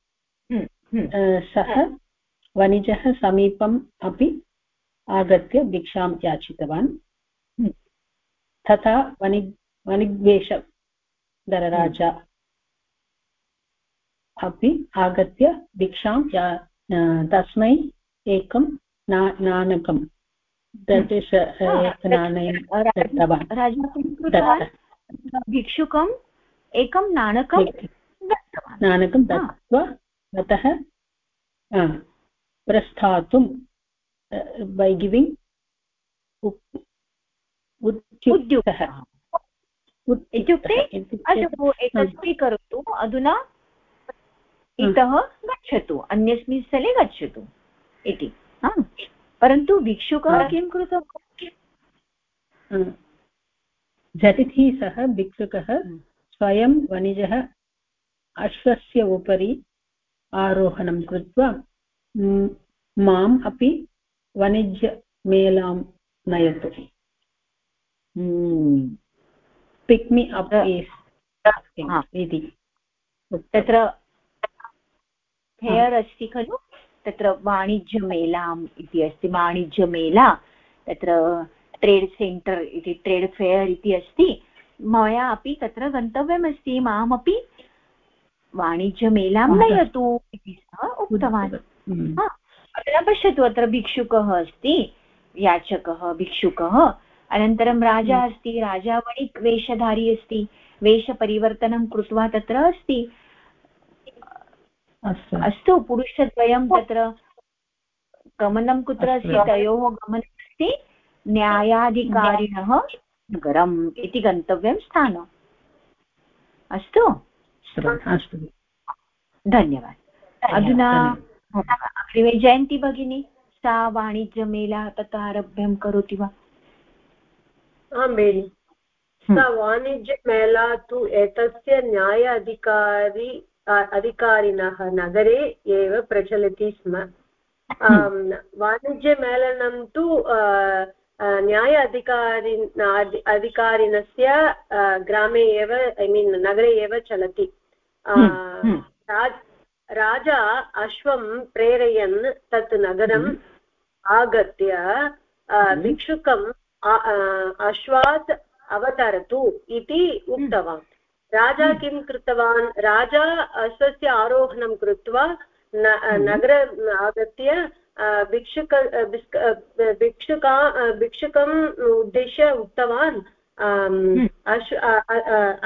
सः वणिजः समीपम् अपि आगत्य भिक्षां याचितवान्। हम्म। तथा वणि वणिग्वेषधरराजा अपि आगत्य भिक्षां या तस्मै एकं नाणकं भिक्षुकम् एकं नाणकं नाणकं दत्त्वा ततः प्रस्थातुं बै गिविङ्ग् उद्युक्तः। इत्युक्ते स्वीकरोतु अधुना इतः गच्छतु अन्यस्मिन् स्थले गच्छतु इति। परन्तु भिक्षुकः किं कृतवान् झटिति सह भिक्षुकः स्वयं वणिजः अश्वस्य उपरि आरोहणं कृत्वा माम् अपि वणिज्यमेलां नयतु। पिक् मि अप् इति तत्र फेयर् अस्ति खलु? तत्र वाणिज्यमेलाम् इति अस्ति वाणिज्यमेला तत्र ट्रेड् सेण्टर् इति ट्रेड् फेयर् इति अस्ति। मया अपि तत्र गन्तव्यमस्ति मामपि वाणिज्यमेलां नयतु इति सः उक्तवान्। अत्र पश्यतु अत्र भिक्षुकः अस्ति याचकः भिक्षुकः। अनन्तरं राजा हम्म। अस्ति राजा वणिक् वेषधारी अस्ति वेषपरिवर्तनं कृत्वा तत्र अस्ति। अस्तु। पुरुषद्वयं तत्र गमनं कुत्र अस्ति। तयोः गमनम् अस्ति न्यायाधिकारिणः नगरम् इति गन्तव्यं स्थानम् अस्तु? अस्तु। धन्यवादः। अधुना अग्रिमे जयन्ती भगिनी सा वाणिज्यमेला ततः आरभ्यं करोति वा? आं बेनि सा हम्म। वाणिज्यमेला तु एतस्य न्याय अधिकारी अधिकारिणः नगरे एव प्रचलति स्म. हम्म। वाणिज्यमेलनं तु न्याय अधिकारी अधिकारिणस्य ग्रामे एव ऐ मीन् नगरे एव चलति. हम्म। राजा अश्वं प्रेरयन् तत् नगरम् आगत्य भिक्षुकं अश्वात् अवतरतु इति उक्तवान्. राजा हम्म। किं कृतवान् राजा स्वस्य आरोहणं कृत्वा हम्म। नगर आगत्य भिक्षुक भिक्षुका भिक्षुकम् उद्दिश्य उक्तवान् हम्म।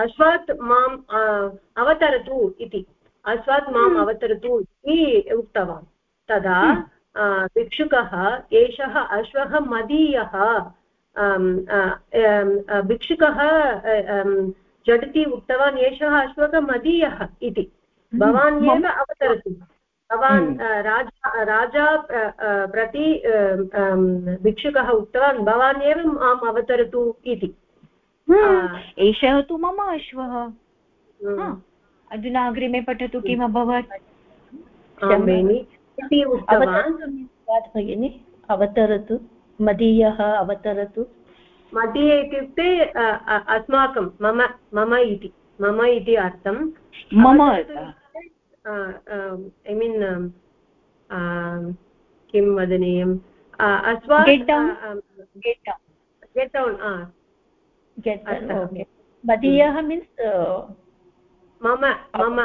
अश्वात् माम् अवतरतु इति अश्वात् माम् अवतरतु इति उक्तवान् तदा भिक्षुकः एषः अश्वः मदीयः भिक्षुकः झटिति उक्तवान् एषः अश्वः मदीयः इति। हम्म, भवान् एव अवतरतु। भवान् हम्म। राजा राजा प्रति भिक्षुकः उक्तवान् भवान् एव माम् अवतरतु इति। हम्म, एषः तु मम अश्वः। अधुना अग्रिमे पठतु किम् अभवत्? भगिनि अवतरतु मदीयः अवतरतु। मदीय इत्युक्ते अस्माकं मम मम इति मम इति अर्थं मम ऐ मीन् किं वदनीयम्? अस्माकं मदीयः मीन्स् मम मम।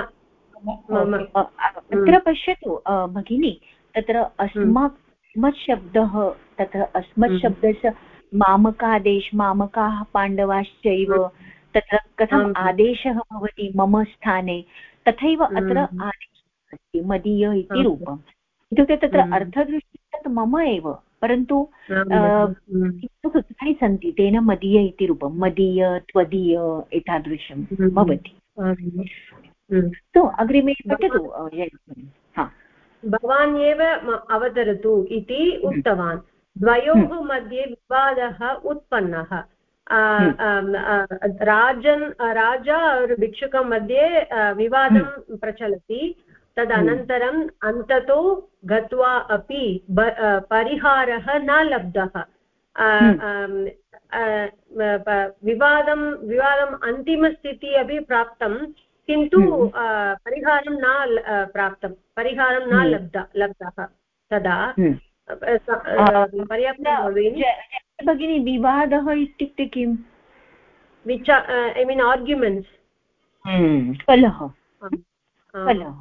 मम अत्र पश्यतु भगिनी तत्र अस्माक् अस्मत् शब्दः तत्र अस्मत् हम्म। शब्दस्य मामकादेश मामकाः पाण्डवाश्चैव। हम्म। तत्र कथम् आदेशः भवति मम स्थाने। तथैव अत्र हम्म। आदेशः अस्ति मदीय इति रूपम्। इत्युक्ते तत्र अर्थदृष्ट्या तत् मम एव परन्तु सूत्राणि सन्ति तेन मदीय इति रूपं मदीय त्वदीय एतादृशं भवति। तो अग्रिमे पठतु हा। भवान् एव अवतरतु इति। उक्तवान्। द्वयोः हम्म। मध्ये विवादः उत्पन्नः हम्म। राजन् राजा भिक्षुकं मध्ये विवादं प्रचलति तदनन्तरम् अन्ततो गत्वा अपि परिहारः न लब्धः विवादं विवादम् अन्तिमस्थितिः अपि प्राप्तं किन्तु हम्म। परिहारं न प्राप्तं परिहारं न हम्म। लब्ध लब्धः तदा हम्म। पर्याप्तं भगिनी विवादः इत्युक्ते किम् विचा ऐ मीन् आर्ग्युमेण्ट्स् कलह। कलह।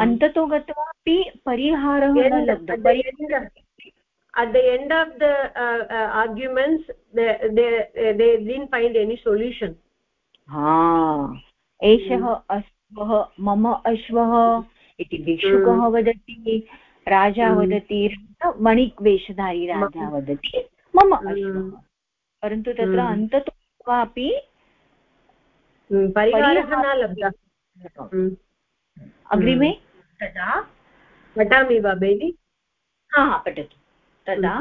अन्ततो गत्वापि परिहारः at the end of the uh, uh, arguments they, they they didn't find any solution ha एषः अश्वः मम अश्वः इति भिक्षुकः हम्म। वदति। राजा हम्म। वदति मणिक् वेषधारी राजा वदति मम हम्म। अश्वः परन्तु तत्र अन्ततो वापि अग्रिमे? तदा पठामि वा बेनि हा पठतु। तदा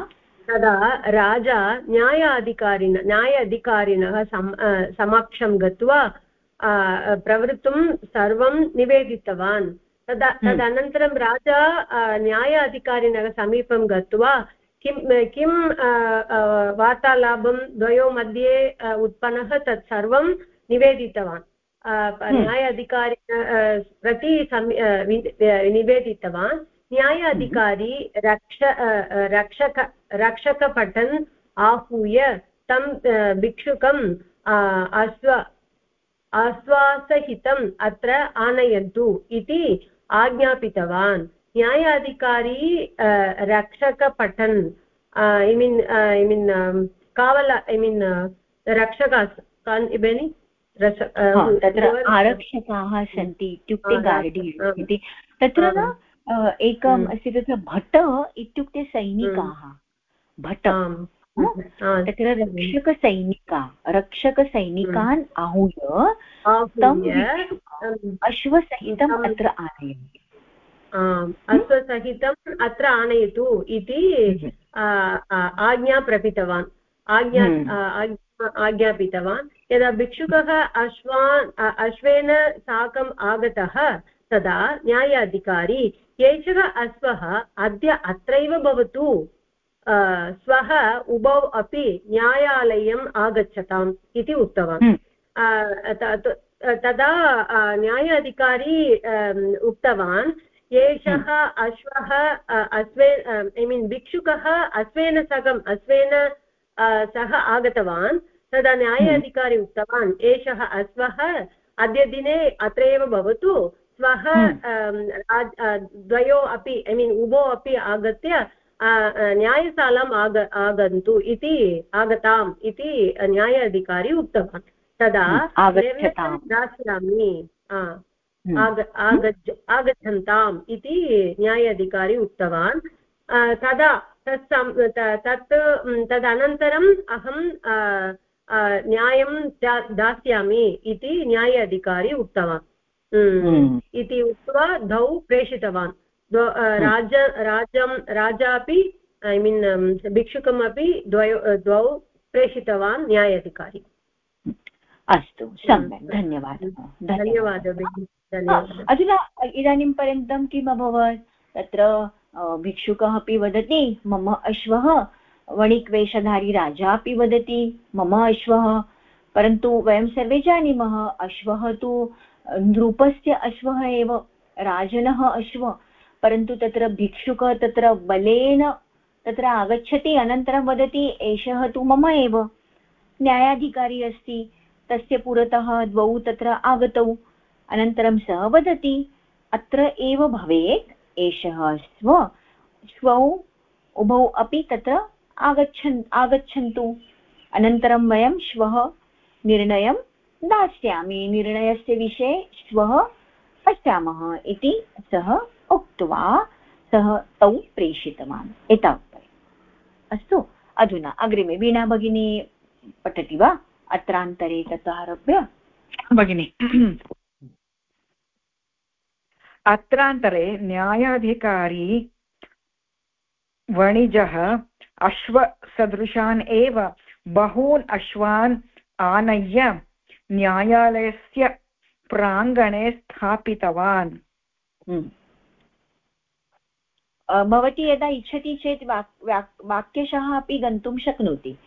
तदा राजा न्याय अधिकारिण न्याय अधिकारिणः सम समक्षं गत्वा प्रवृत्तं सर्वं निवेदितवान्। तदा हम्म। तदनन्तरं राजा न्याय अधिकारिणः समीपं गत्वा किं किं वार्तालापं द्वयो मध्ये उत्पन्नः तत् सर्वं निवेदितवान् हम्म। न्याय अधिकारी प्रति निवेदितवान् न्याय हम्म। अधिकारी रक्ष रक्षक रक्षकपठन् आहूय तं भिक्षुकम् अश्व आश्वासहितम् अत्र आनयन्तु इति आज्ञापितवान्। न्यायाधिकारी रक्षकपठन् ऐ मीन् ऐ मीन् कावल ऐ मीन् रक्षक बेनि तत्र आरक्षकाः सन्ति इत्युक्ते गार्डि इति। तत्र न एकम् अस्ति तत्र भट इत्युक्ते सैनिकाः। भट तत्र रक्षकसैनिका रक्षकसैनिकान् आहूय तं अश्वसहितम् अत्र आनयन्ति अश्वसहितम् अत्र आनयतु इति आज्ञा प्रपितवान् आज्ञा आज्ञापितवान्। यदा भिक्षुकः अश्वान् अश्वेन साकम् आगतः तदा न्यायाधिकारी एषः अश्वः अद्य अत्रैव भवतु। स्वः उभौ अपि न्यायालयम् आगच्छताम् इति उक्तवान् हम्म। तदा न्यायाधिकारी उक्तवान् एषः हम्म। अश्वः अश्वे ऐ मीन् भिक्षुकः अश्वेन सगम् अश्वेन सह आगतवान् तदा न्यायाधिकारी हम्म। उक्तवान् एषः अश्वः अद्य दिने अत्रैव भवतु श्वः द्वयो अपि ऐ मीन् उभौ अपि आगत्य न्यायशालाम् आग आगन्तु इति आगताम् इति न्याय अधिकारी उक्तवान्। तदा हम्म, दास्यामि। हम्म। आगच्छ आगच्छन्ताम् इति न्याय अधिकारी उक्तवान् तदा तत् तत् तदनन्तरम् अहं न्यायं दास्यामि इति न्याय अधिकारी उक्तवान् हम्म। इति उक्त्वा द्वौ प्रेषितवान्। राज राज्यं राजा अपि ऐ मीन् भिक्षुकमपि द्वयो द्वौ प्रेषितवान् न्यायाधिकारी। अस्तु सम्यक् धन्यवादः धन्यवादः। अधुना इदानीं पर्यन्तं किम् अभवत्? तत्र भिक्षुकः अपि वदति मम अश्वः वणिक्वेषधारी राजा अपि वदति मम अश्वः। परन्तु वयं सर्वे जानीमः अश्वः तु नृपस्य अश्वः एव राजनः अश्व। परन्तु तत्र भिक्षुकः तत्र बलेन तत्र आगच्छति अनन्तरं वदति एषः तु मम एव। न्यायाधिकारी अस्ति तस्य पुरतः द्वौ तत्र आगतौ। अनन्तरं सः वदति अत्र एव भवेत् एषः स्व स्वौ उभौ अपि तत्र आगच्छन् आगच्छन्तु। अनन्तरं वयं श्वः निर्णयं दास्यामि। निर्णयस्य विषये श्वः पश्यामः इति सः उक्त्वा सः तौ प्रेषितवान् एतावत् अस्तु अधुना अग्रिमे वीणा भगिनी पठति वा? अत्रान्तरे तत् आरभ्य। भगिनि अत्रान्तरे न्यायाधिकारी वणिजः अश्वसदृशान् एव बहून् अश्वान् आनय्य न्यायालयस्य प्राङ्गणे स्थापितवान्। हम्म। भवती यदा इच्छति चेत् वाक् वाक् वाक्यशः अपि गन्तुं शक्नोति।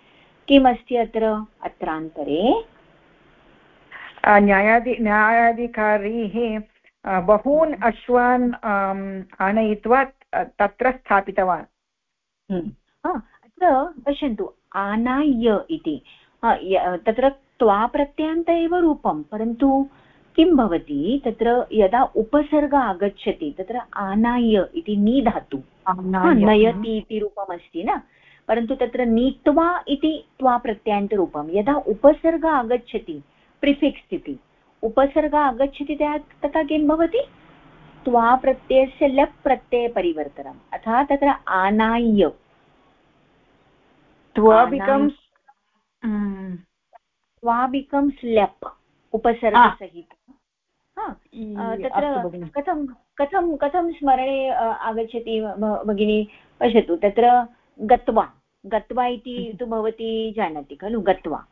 किमस्ति अत्र? अत्रान्तरे न्यायाधि न्यायाधिकारीः बहून् अश्वान् आनयित्वा तत्र स्थापितवान्। हम्म। अत्र पश्यन्तु आनाय्य इति। तत्र त्वा एव रूपं परन्तु किं भवति? तत्र यदा उपसर्ग आगच्छति तत्र आनाय इति नी धातु। नयति इति रूपमस्ति न? परन्तु तत्र नीत्वा इति त्वा प्रत्यान्तरूपं यदा उपसर्ग आगच्छति प्रिफिक्स् इति उपसर्ग आगच्छति तथा किं भवति? त्वा प्रत्ययस्य लप् प्रत्ययपरिवर्तनम्। अतः तत्र आनाय्य त्वा बिकम्स् त्वा बिकम्स् लप् उपसर्गसहित तत्र कथं कथं कथं स्मरणे आगच्छति भगिनी? पश्यतु तत्र गत्वा गत्वा इति तु भवती जानाति खलु गत्वा।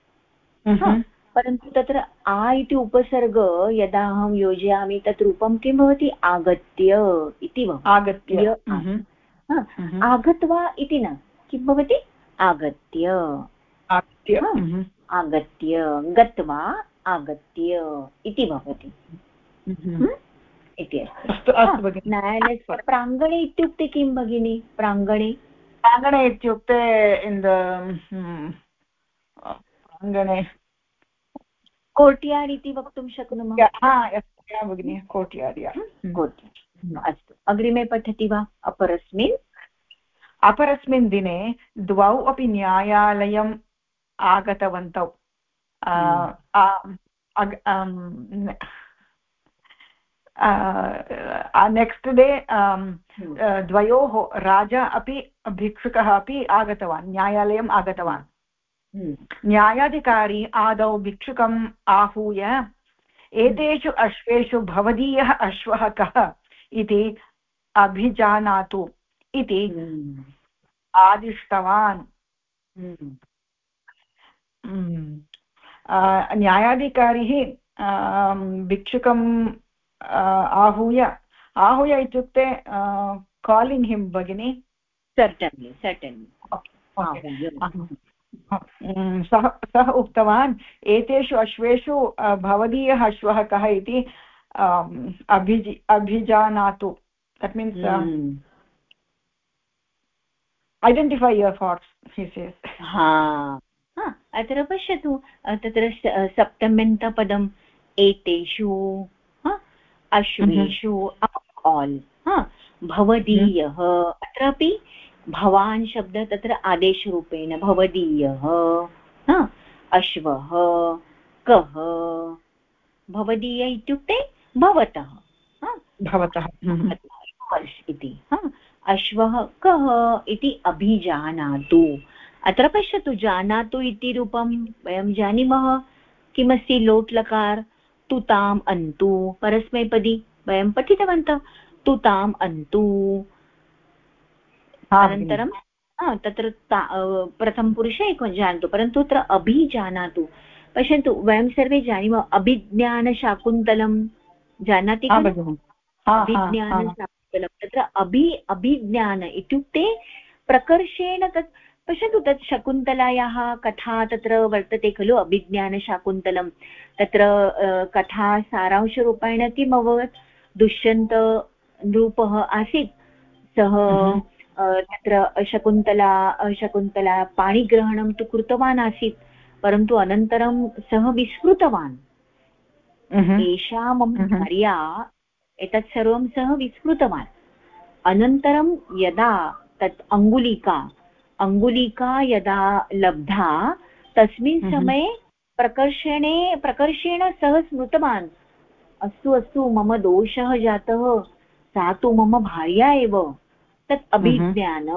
हम्म। परन्तु तत्र आ इति उपसर्ग यदा अहं योजयामि तत् रूपं किं भवति? आगत्य इति आगत्य। आगत्वा इति न। किं भवति? आगत्य। आगत्य गत्वा आगत्य इति भवति। इति अस्ति न्यायालयस्य प्राङ्गणे इत्युक्ते किं भगिनि? प्राङ्गणे? प्राङ्गणे इत्युक्ते इन् प्राङ्गणे. कोर्ट्यार्ड् इति वक्तुं शक्नुमः? भगिनि कोर्ट्यार्ड् कोर्ट्यार्ड् अस्तु अग्रिमे पठति वा? अपरस्मिन्? अपरस्मिन् दिने द्वौ अपि न्यायालयम् आगतवन्तौ. नेक्स्ट् डे द्वयोः राजा अपि भिक्षुकः अपि आगतवान् न्यायालयम् आगतवान् हम्म। न्यायाधिकारी आदौ भिक्षुकम् आहूय एतेषु अश्वेषु भवदीयः अश्वः कः इति अभिजानातु इति। आदिष्टवान्। न्यायाधिकारिः भिक्षुकं आहूय आहूय इत्युक्ते कालिङ्ग् हिम् भगिनि। सर्टन्लि सर्टन्लि सः सः उक्तवान् एतेषु अश्वेषु भवदीयः अश्वः कः इति अभिजि अभिजानातु। That means identify your facts हि अत्र पश्यतु तत्र सप्तम्यन्तपदम् एतेषु अश्वेषु आल् भवदीयः। अत्रापि भवान् शब्दः तत्र आदेशरूपेण भवदीयः। अश्वः कः भवदीय इत्युक्ते भवतः। भवतः। इति। अश्वः कः इति अभिजानातु। अत्र पश्यतु जानातु इति रूपं वयं जानीमः। किमस्ति लोट् लकार तुताम् अन्तु। परस्मैपदी वयं पठितवन्तः। तुताम् अन्तु। अनन्तरं तत्र प्रथमपुरुषे एकं जानातु परन्तु तत्र अभिजानातु पश्यन्तु वयं सर्वे जानीमः अभिज्ञानशाकुन्तलं जानाति अभिज्ञानशाकुन्तलं तत्र अभि अभिज्ञान इत्युक्ते प्रकर्षेण तत् पश्यतु तत् शकुन्तलायाः कथा तत्र वर्तते खलु अभिज्ञानशाकुन्तलं तत्र कथा सारांशरूपेण किम् अभवत् दुष्यन्त नृपः आसीत् सः। तत्र शकुन्तला शकुन्तला पाणिग्रहणं तु कृतवान् आसीत् परन्तु अनन्तरं सः विस्मृतवान्। एषा मम। भार्या एतत् सर्वं सः विस्मृतवान् अनन्तरं यदा तत् अङ्गुलिका अङ्गुलिका यदा लब्धा तस्मिन्। समये प्रकर्षणे प्रकर्षेण सः स्मृतवान्। अस्तु अस्तु मम दोषः जातः सा तु मम भार्या एव। तत्। अभिज्ञान।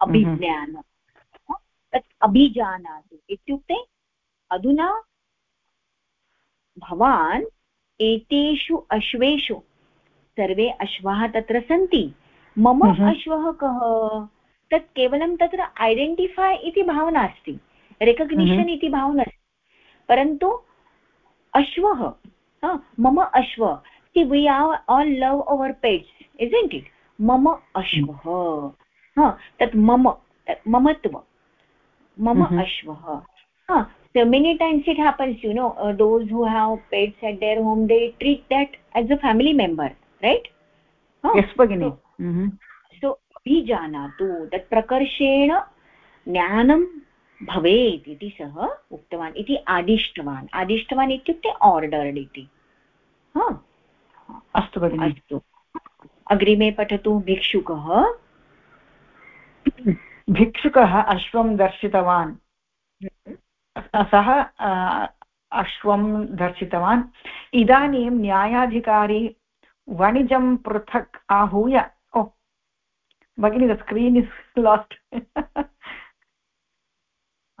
अभिज्ञान। तत् अभिजानातु। इत्युक्ते अधुना भवान् एतेषु अश्वेषु सर्वे अश्वाः तत्र सन्ति। मम। अश्वः कः? तत् केवलं तत्र ऐडेण्टिफै इति भावना अस्ति रेकग्निशन् हम्म। इति भावना अस्ति। परन्तु अश्वः मम अश्व कि we are all love our pets isn't it मम अश्वः तत् मम ममत्व मम हम्म। अश्वः many times it happens you know those who have pets at their home they treat that as a family member right so अभिजानातु तत् प्रकर्षेण ज्ञानं भवेत् इति सः उक्तवान् इति आदिष्टवान्। आदिष्टवान् इत्युक्ते आर्डर्ड् इति। अस्तु भगिनि। अस्तु। अग्रिमे पठतु भिक्षुकः। भिक्षुकः अश्वं दर्शितवान्। सः अश्वं दर्शितवान्। इदानीं न्यायाधिकारी वणिजं पृथक् आहूय। भगिनि द स्क्रीन् इस् लास्ट्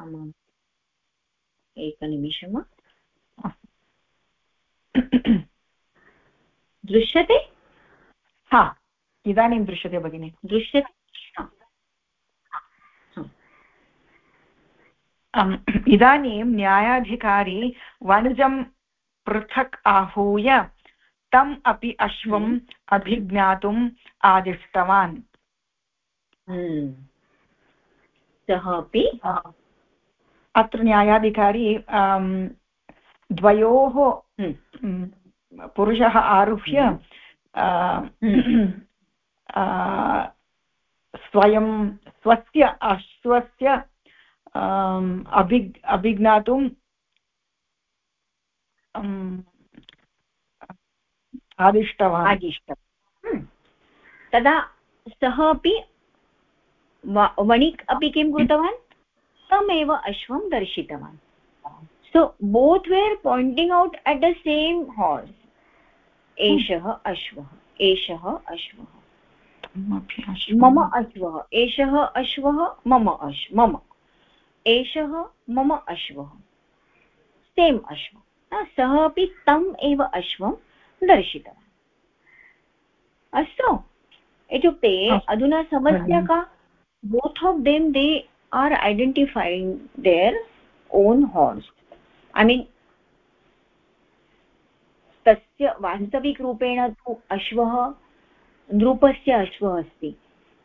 आमाम् एकनिमिषम् दृश्यते? हा इदानीं दृश्यते भगिनि। दृश्यते? इदानीं न्यायाधिकारी वणिजं पृथक् आहूय तम् अपि अश्वम् हम्म। अभिज्ञातुम् आदिष्टवान्। सः अपि अत्र न्यायाधिकारी द्वयोः हम्म। पुरुषः आरुह्य स्वयं स्वस्य अश्वस्य अभि अभिज्ञातुं आदिष्टवान्। आदिष्टम् तदा सः अपि वणिक् अपि किं कृतवान्? तमेव अश्वं दर्शितवान्। So both were pointing out at the same horse एषः अश्वः। एषः अश्वः। मम अश्वः। एषः अश्वः मम अश् मम। एषः मम अश्वः। सेम् अश्व। सः अपि तम् एव अश्वं दर्शितवान्। अस्तु। इत्युक्ते अधुना समस्या का? Both of them they are identifying their own horse I mean तस्य वास्तविकरूपेण तु अश्वः, नृपस्य अश्वः अस्ति।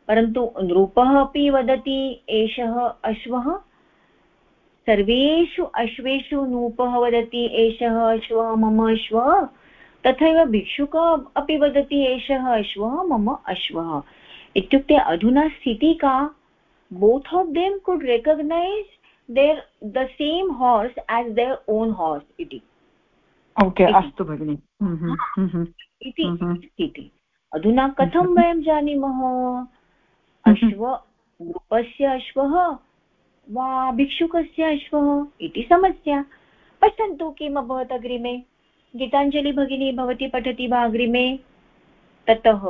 परन्तु नृपः अपि वदति एषः अश्वः, सर्वेषु अश्वेषु नूपः वदति एषः अश्वः, मम अश्वः, तथैव भिक्षुकः अपि वदति एषः अश्वः, मम अश्वः। इत्युक्ते अधुना स्थितिः का both of them could recognise their the same horse as their own horse इति। ओके अस्तु भगिनि। इति स्थितिः। अधुना कथं वयं जानीमः? अश्व नृपस्य अश्वः वा भिक्षुकस्य अश्वः? इति समस्या। पश्यन्तु किम् अभवत् अग्रिमे? गीताञ्जलि भगिनी भवती पठति वा अग्रिमे? ततः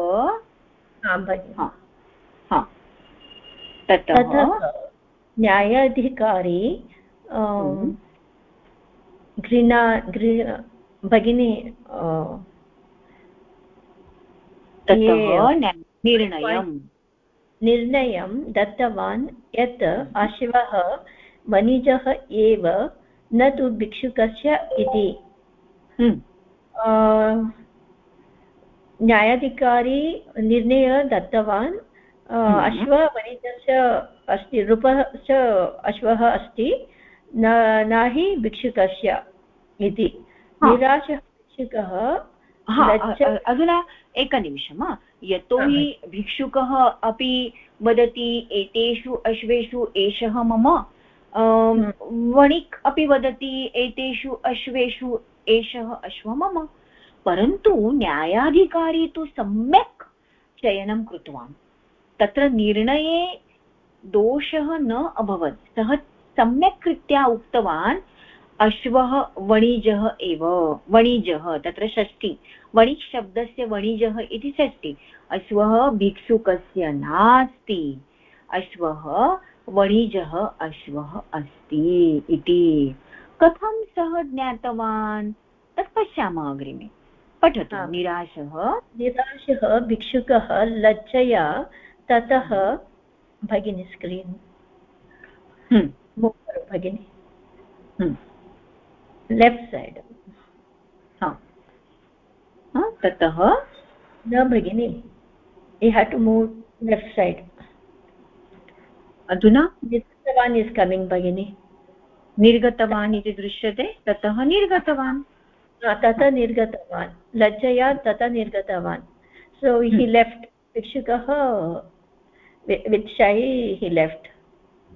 ततः न्यायाधिकारी हम्म। घृणा घृ भगिनी निर्णयं निर्णयं दत्तवान् यत् अश्वः वणिजः एव न तु भिक्षुकस्य इति। हम्म। न्यायाधिकारी निर्णय दत्तवान् हम्म। अश्ववणिजस्य अस्ति रूपश्च अश्वः अस्ति न न हि भिक्षुकस्य इति। निराशः भिक्षुकः अधुना एकनिमिषं यतोहि भिक्षुकः अपि वदति एतेषु अश्वेषु एषः मम वणिक् अपि वदति एतेषु अश्वेषु एषः अश्व मम परन्तु न्यायाधिकारी तु सम्यक् चयनं कृतवान्। तत्र निर्णये दोषः न अभवत्। सः सम्यक् रीत्या उक्तवान्, अश्वः वणिजः एव। वणिजः, तत्र षष्टि वणिज् शब्दस्य वणिजः इति षष्टि अश्वः भिक्षुकस्य नास्ति। अश्वः वणिजः अश्वः अस्ति इति। कथं सः ज्ञातवान्? तत् पश्यामः अग्रिमे। पठतु। निराशः। निराशः भिक्षुकः लज्जया ततः भगिनी स्क्रीन्। भगिनी। हम्म। लेफ्ट् सैड् ततः? न भगिनि you have to move left side अधुना? निर्गतवान् इस् कमिङ्ग् भगिनि। निर्गतवान् इति दृश्यते ततः निर्गतवान्। ततः निर्गतवान् लज्जया ततः निर्गतवान् सो हि लेफ्ट् शिक्षकः वित् शै हि लेफ्ट्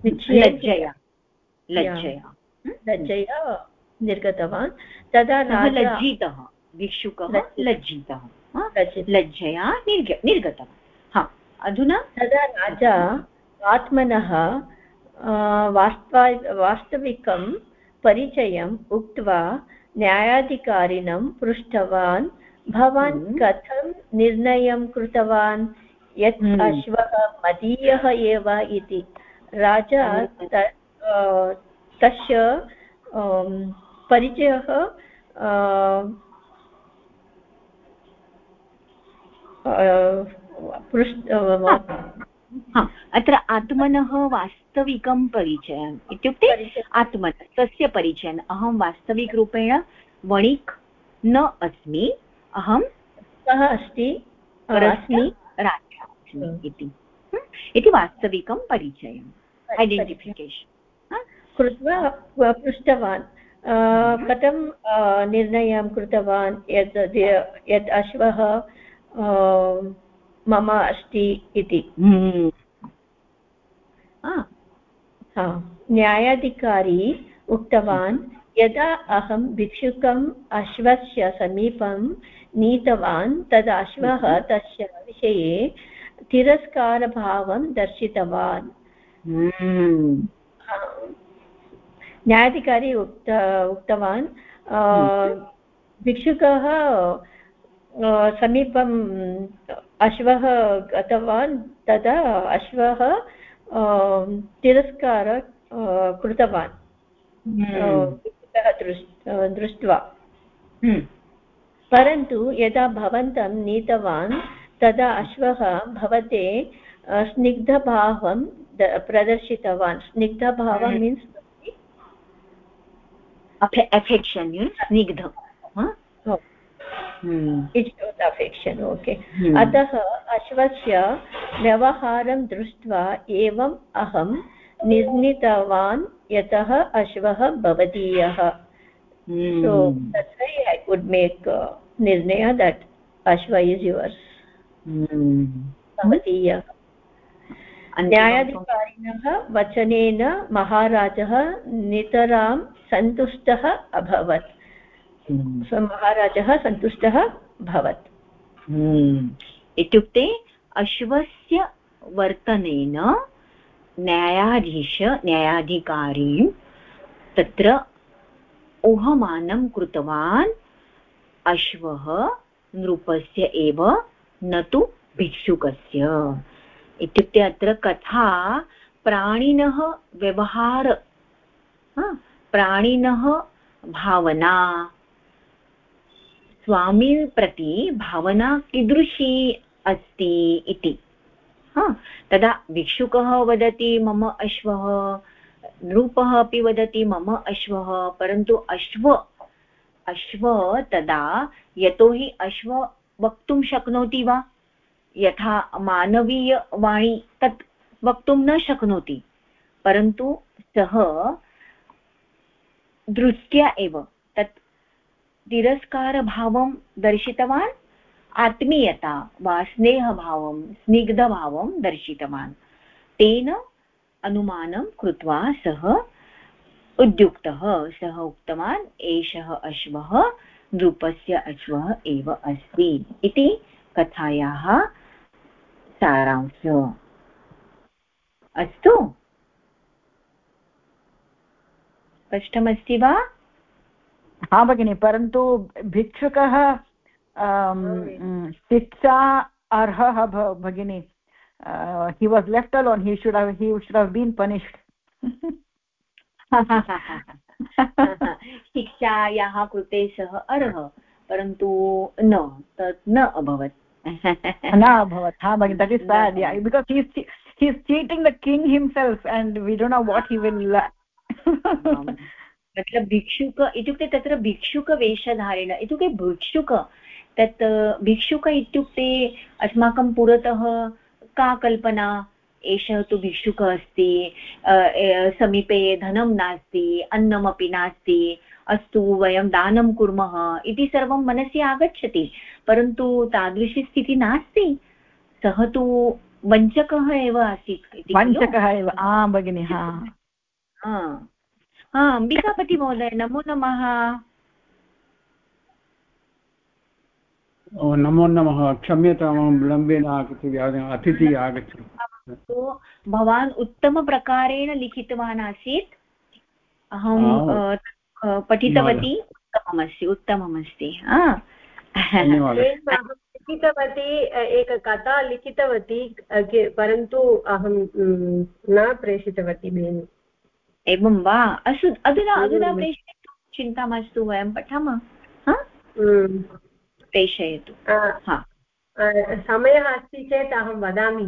लज्जया लज्जया लज्जया निर्गतवान् तदा लज्जितः भिक्षुकः लज्जितः लज्जया निर्ग निर्गतः हा अधुना तदा राजा आत्मनः वास्ता वास्तविकं परिचयम् उक्त्वा न्यायाधिकारिणं पृष्टवान् भवान् हम्म। कथं निर्णयं कृतवान् यत् हम्म। अश्वः मदीयः एव इति राजा तस्य परिचयः अत्र आत्मनः वास्तविकं परिचयम् इत्युक्ते आत्मनः तस्य परिचयम् अहं वास्तविकरूपेण वणिक् न अस्मि अहं कः अस्ति अस्मि राजा इति। इति वास्तविकं परिचयम् ऐडेण्टिफिकेशन् कृत्वा पृष्टवान्। कथं निर्णयं कृतवान् यत् यत् अश्वः मम अस्ति इति। न्यायाधिकारी उक्तवान् यदा अहं भिक्षुकम् अश्वस्य समीपं नीतवान् तदा अश्वः। तस्य विषये तिरस्कारभावं दर्शितवान्। न्यायाधिकारी उक्त उक्तवान् भिक्षुकः समीपम् अश्वः गतवान् तदा अश्वः तिरस्कार कृतवान्। हम्म। दृष्ट्वा। हम्म। परन्तु यदा भवन्तं नीतवान् तदा अश्वः भवते स्निग्धभावं प्रदर्शितवान्। स्निग्धभावं means affection you it affection okay अतः अश्वस्य व्यवहारं दृष्ट्वा एवम् अहं निर्णीतवान् यतः अश्वः भवदीयः। सो ऐ वुड् मेक् निर्णय दट् अश्व इस् युवर्स् hmm. भवदीयः। न्यायाधिकारिणः वचनेन महाराजः नितरां सन्तुष्टः अभवत्। हम्म। महाराजः सन्तुष्टः भवत् हम्म। इत्युक्ते अश्वस्य वर्तनेन न्यायाधीश न्यायाधिकारी तत्र ऊहमानं कृतवान् अश्वः नृपस्य एव न तु भिक्षुकस्य इत्युक्ते अत्र कथा प्राणिनः व्यवहार प्राणिनः भावना स्वामी प्रति भावना कीदृशी अस्ति इति? तदा भिक्षुकः वदति, मम अश्वः। नृपः अपि वदति, मम अश्वः। परन्तु अश्व अश्व तदा यतोहि अश्व वक्तुं शक्नोति वा? यथा मानवीयवाणी तत् वक्तुं न शक्नोति। परन्तु सः दृष्ट्या एव तिरस्कारभावं दर्शितवान्, आत्मीयता वा स्नेहभावं, स्निग्धभावं दर्शितवान्। तेन अनुमानं कृत्वा सः उद्युक्तः, सः उक्तवान्, एषः अश्वः, नृपस्य अश्वः एव अस्ति इति कथायाः सारांश। अस्तु? स्पष्टमस्ति वा? हा भगिनि परन्तु भिक्षुकः शिक्षा अर्हः भगिनि। He was left alone he should he should have been punished शिक्षायाः कृते सः अर्हः परन्तु न तत् न अभवत्। न अभवत्। हा भगिनि that is bad because he is cheating the king himself and we do know what he will तत्र भिक्षुक इत्युक्ते तत्र भिक्षुकवेषधारेण इत्युक्ते भिक्षुक तत् भिक्षुक इत्युक्ते अस्माकं पुरतः का कल्पना? एषः तु भिक्षुकः अस्ति समीपे धनं नास्ति अन्नमपि नास्ति अस्तु वयं दानं कुर्मः इति सर्वं मनसि आगच्छति परन्तु तादृशी स्थितिः नास्ति। सः तु वञ्चकः एव आसीत् वञ्चकः एव। आं भगिनि हा। हा अम्बिकापति महोदय नमो नमः. नमो नमः. क्षम्यतां विलम्बेन आगच्छति अतिथिः आगच्छति. भवान् उत्तमप्रकारेण लिखितवान् आसीत्. अहं पठितवती. उत्तममस्ति उत्तममस्ति. लिखितवती एक कथा लिखितवती परन्तु अहं न प्रेषितवती भगिनि एवं वा? अस्तु अधुना अधुना प्रेषयतु। चिन्ता मास्तु वयं पठामः। प्रेषयतु। समयः अस्ति चेत् अहं वदामि।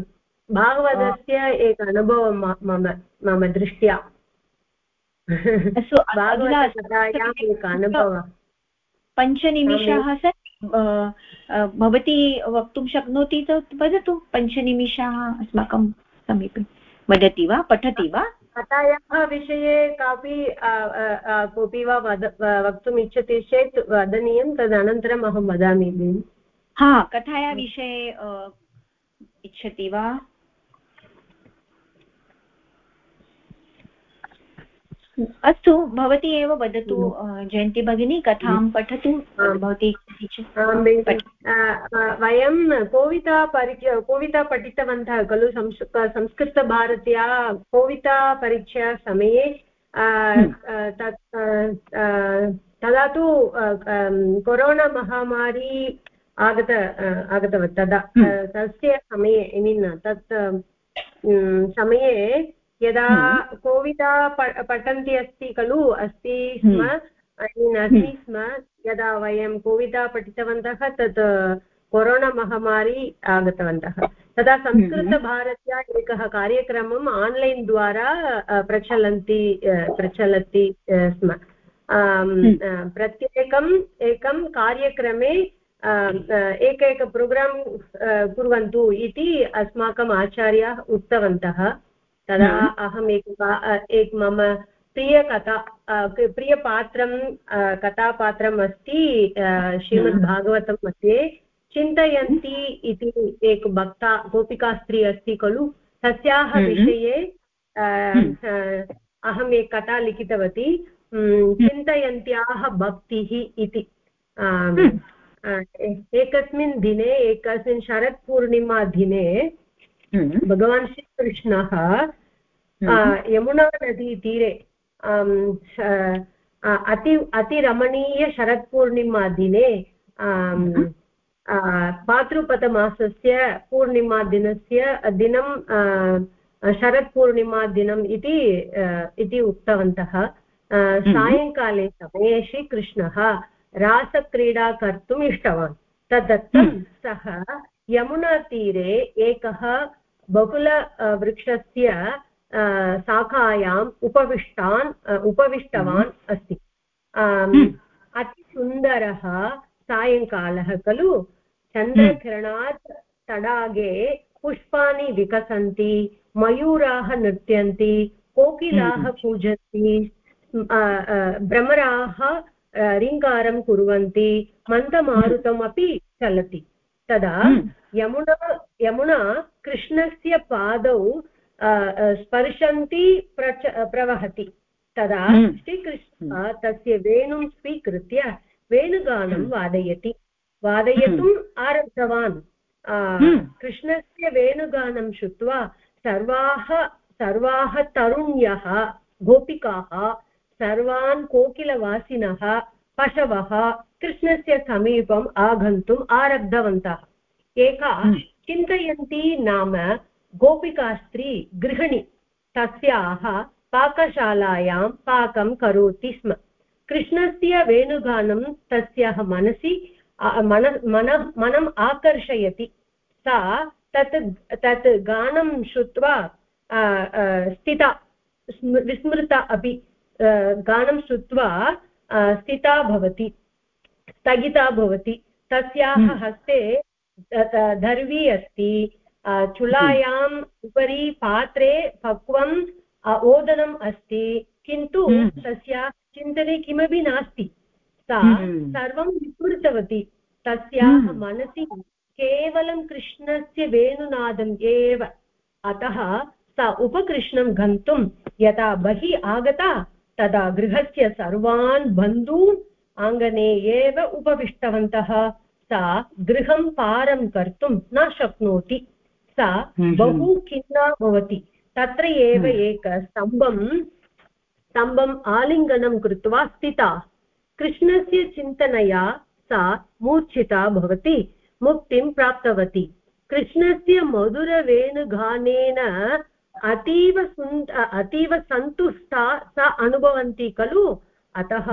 भागवतस्य एक अनुभवः मम मम दृष्ट्या। भागवतकथायाम् एक अनुभवः। पञ्चनिमिषाः भवती वक्तुं शक्नोति चेत् वदतु। पञ्चनिमिषाः अस्माकं समीपे। वदति वा? पठति वा? कथायाः विषये कापि कोऽपि वा वद वक्तुम् इच्छति चेत् वदनीयं, तदनन्तरम् अहं वदामि हा, कथाया विषये इच्छति वा? अस्तु भवती एव वदतु जयन्ती भगिनी कथां पठतु भवती वयं कोविता परीक्षा कोविता पठितवन्तः खलु संस्कृतभारत्या कोवितापरीक्षा समये तदा तु कोरोना महामारी आगत आगतवत् तदा। तस्य समये ऐ मीन् तत् समये यदा हम्म। कोविदा पठन्ति अस्ति खलु अस्ति स्म हम्म। अस्ति हम्म। स्म यदा वयं कोविदा पठितवन्तः तत् कोरोना महामारी आगतवन्तः तदा संस्कृतभारत्या एकः कार्यक्रमम् आन्लैन् द्वारा प्रचलन्ति प्रचलति स्म प्रत्येकम् एकं कार्यक्रमे एकैक प्रोग्राम् कुर्वन्तु इति अस्माकम् आचार्याः उक्तवन्तः तदा हम्म। अहम् एक एक मम प्रियकथा प्रियपात्रं कथापात्रम् अस्ति श्रीमद्भागवतं मध्ये चिन्तयन्ती इति एक भक्ता गोपिकास्त्री अस्ति खलु तस्याः हम्म। विषये हम्म। अहम् एक कथा लिखितवती चिन्तयन्त्याः भक्तिः इति एकस्मिन् दिने एकस्मिन् शरत्पूर्णिमा दिने भगवान् श्रीकृष्णः हम्म। यमुनानदीतीरे अति अतिरमणीयशरत्पूर्णिमादिने हम्म। पातृपदमासस्य पूर्णिमादिनस्य दिनं शरत्पूर्णिमादिनम् इति इति उक्तवन्तः हम्म। सायङ्काले समये श्रीकृष्णः रासक्रीडा कर्तुम् इष्टवान् तदर्थं सः यमुनातीरे एकः बहुल वृक्षस्य शाखायाम् उपविष्टान् उपविष्टवान् हम्म। अस्ति हम्म। अतिसुन्दरः सायङ्कालः खलु चन्द्रकिरणात् तडागे पुष्पाणि विकसन्ति मयूराः नृत्यन्ति कोकिलाः हम्म। कूजन्ति भ्रमराः रीङ्कारं कुर्वन्ति मन्दमारुतमपि चलति तदा यमुना यमुना कृष्णस्य पादौ स्पर्शन्ती प्रच प्रवहति। तदा हम्म। श्रीकृष्णः तस्य वेणुं स्वीकृत्य वेणुगानं हम्म। वादयति। वादयितुम् हम्म। आरब्धवान्। कृष्णस्य वेणुगानं श्रुत्वा सर्वाः सर्वाः तरुण्यः गोपिकाः सर्वान् कोकिलवासिनः पशवः कृष्णस्य समीपम् आगन्तुम् आरब्धवन्तः। एका चिन्तयन्ती नाम गोपिकास्त्री गृहिणी तस्याः पाकशालायां पाकं करोति स्म। कृष्णस्य वेणुगानं तस्याः मनसि मन मनः मनम् आकर्षयति। सा तत् तत् गानं श्रुत्वा स्थिता विस्मृता अपि गानं श्रुत्वा स्थिता भवति स्थगिता भवति। तस्याः हम्म। हस्ते दर्वी अस्ति। चुलायाम् उपरि पात्रे पक्वम् ओदनम् अस्ति किन्तु हम्म। तस्याः चिन्तने किमपि नास्ति सा हम्म। सर्वं विस्मृतवती तस्याः हम्म। मनसि केवलं कृष्णस्य वेणुनादम् एव अतः सा उपकृष्णं गन्तुं यदा बहिः आगता तदा गृहस्य सर्वान् बन्धून् आङ्गणे एव उपविष्टवन्तः सा गृहं पारं कर्तुं न शक्नोति सा हम्म, बहु हम्म। खिन्ना भवति। तत्र एव हम्म। एक स्तम्भं स्तम्भम् आलिङ्गनं कृत्वा स्थिता। कृष्णस्य चिन्तनया सा मूर्छिता भवति मुक्तिं प्राप्तवती। कृष्णस्य मधुरवेणुगानेन अतीव सुन्द अतीव सन्तुष्टा सा अनुभवन्ति खलु। अतः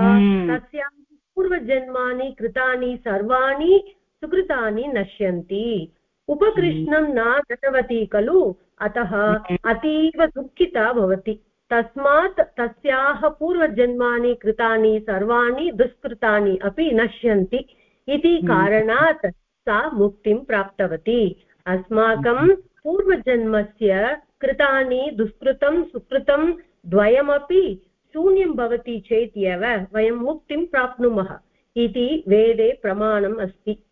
तस्यां पूर्वजन्मानि कृतानि सर्वाणि सुकृतानि नश्यन्ति। उपकृष्णं न गतवती खलु? अतः अतीव दुःखिता भवति। तस्मात् तस्याः पूर्वजन्मानि कृतानि सर्वाणि दुष्कृतानि अपि नश्यन्ति। इति हम्म। कारणात् सा मुक्तिं प्राप्तवती। अस्माकं पूर्वजन्मस्य कृतानि दुष्कृतं सुकृतं द्वयमपि शून्यं भवति चेत् एव वयं मुक्तिं प्राप्नुमः। इति वेदे प्रमाणम् अस्ति।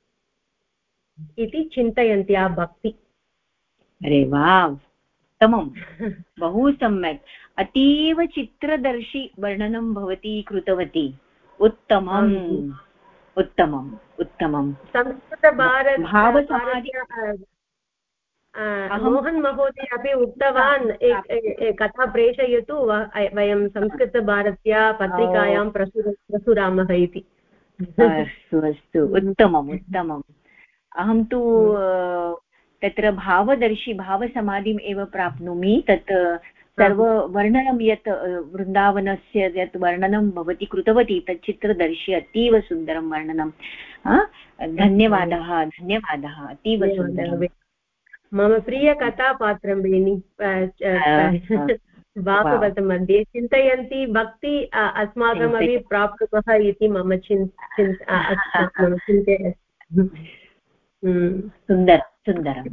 इति चिन्तयन्त्या भक्ति। अरे वा उत्तमं [LAUGHS] बहु सम्यक्। अतीव चित्रदर्शी वर्णनं भवती कृतवती। उत्तमम्। उत्तमम्। उत्तमं संस्कृतभारत मोहन् महोदय अपि उक्तवान्। कथा प्रेषयतु। वयं संस्कृतभारत्या पत्रिकायां प्रसुर प्रसुरामः इति। अस्तु अस्तु। उत्तमम् उत्तमम्। अहं तु तत्र भावदर्शी भावसमाधिम् एव प्राप्नोमि। तत् सर्ववर्णनं यत् वृन्दावनस्य यत् वर्णनं भवती कृतवती तत् चित्रदर्शी अतीव सुन्दरं वर्णनं। धन्यवादः धन्यवादः। अतीव सुन्दरं। मम प्रियकथापात्रं भगिनि भागवतमध्ये चिन्तयन्ति भक्ति अस्माकमपि प्राप्नुमः इति मम चिन् [LAUGHS] चिन्तय सुन्दरं सुन्दरं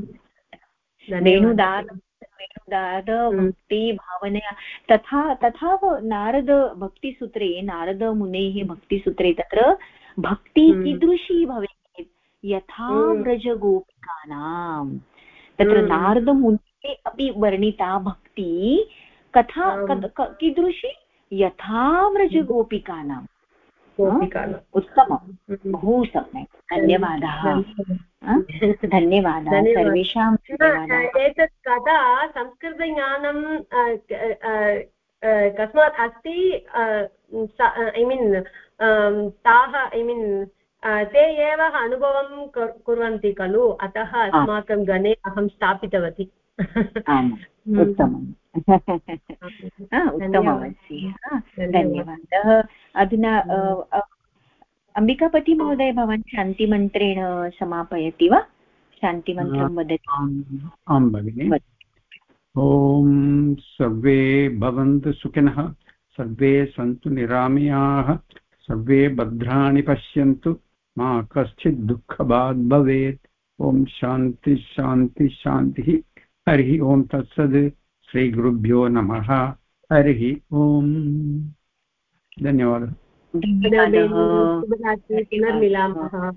वेणुदार वेणुदार हम्म। भक्ति भावनया तथा तथा नारद भक्तिसूत्रे नारदमुनेः भक्तिसूत्रे तत्र भक्ति। कीदृशी भवेत् यथा। व्रजगोपिकानां तत्र नारदमुने अपि वर्णिता भक्ति कथा कीदृशी यथा व्रजगोपिकानां उत्तमं। बहु सम्यक् धन्यवादाः। धन्यवादाः। सर्वेषां एतत् कथा संस्कृतज्ञानं कस्मात् अस्ति ऐ मीन् ताः ऐ मीन् ते एव अनुभवं कुर्वन्ति खलु। अतः अस्माकं गणे अहं स्थापितवती। उत्तमम् उत्तममस्ति धन्यवादः अधुना अम्बिकापतिमहोदय भवान् शान्तिमन्त्रेण समापयति वा शान्तिमन्त्रं वदति आं भगिनि ॐ सर्वे भवन्तु सुखिनः सर्वे सन्तु निरामयाः सर्वे भद्राणि पश्यन्तु मा कश्चित् दुःखभाग् भवेत् ॐ शान्ति शान्ति शान्तिः हरिः ओं तत्सद् श्रीगुरुभ्यो नमः। हरिः ओम्। धन्यवादः। धन्यवादः। पुनर्मिलामः।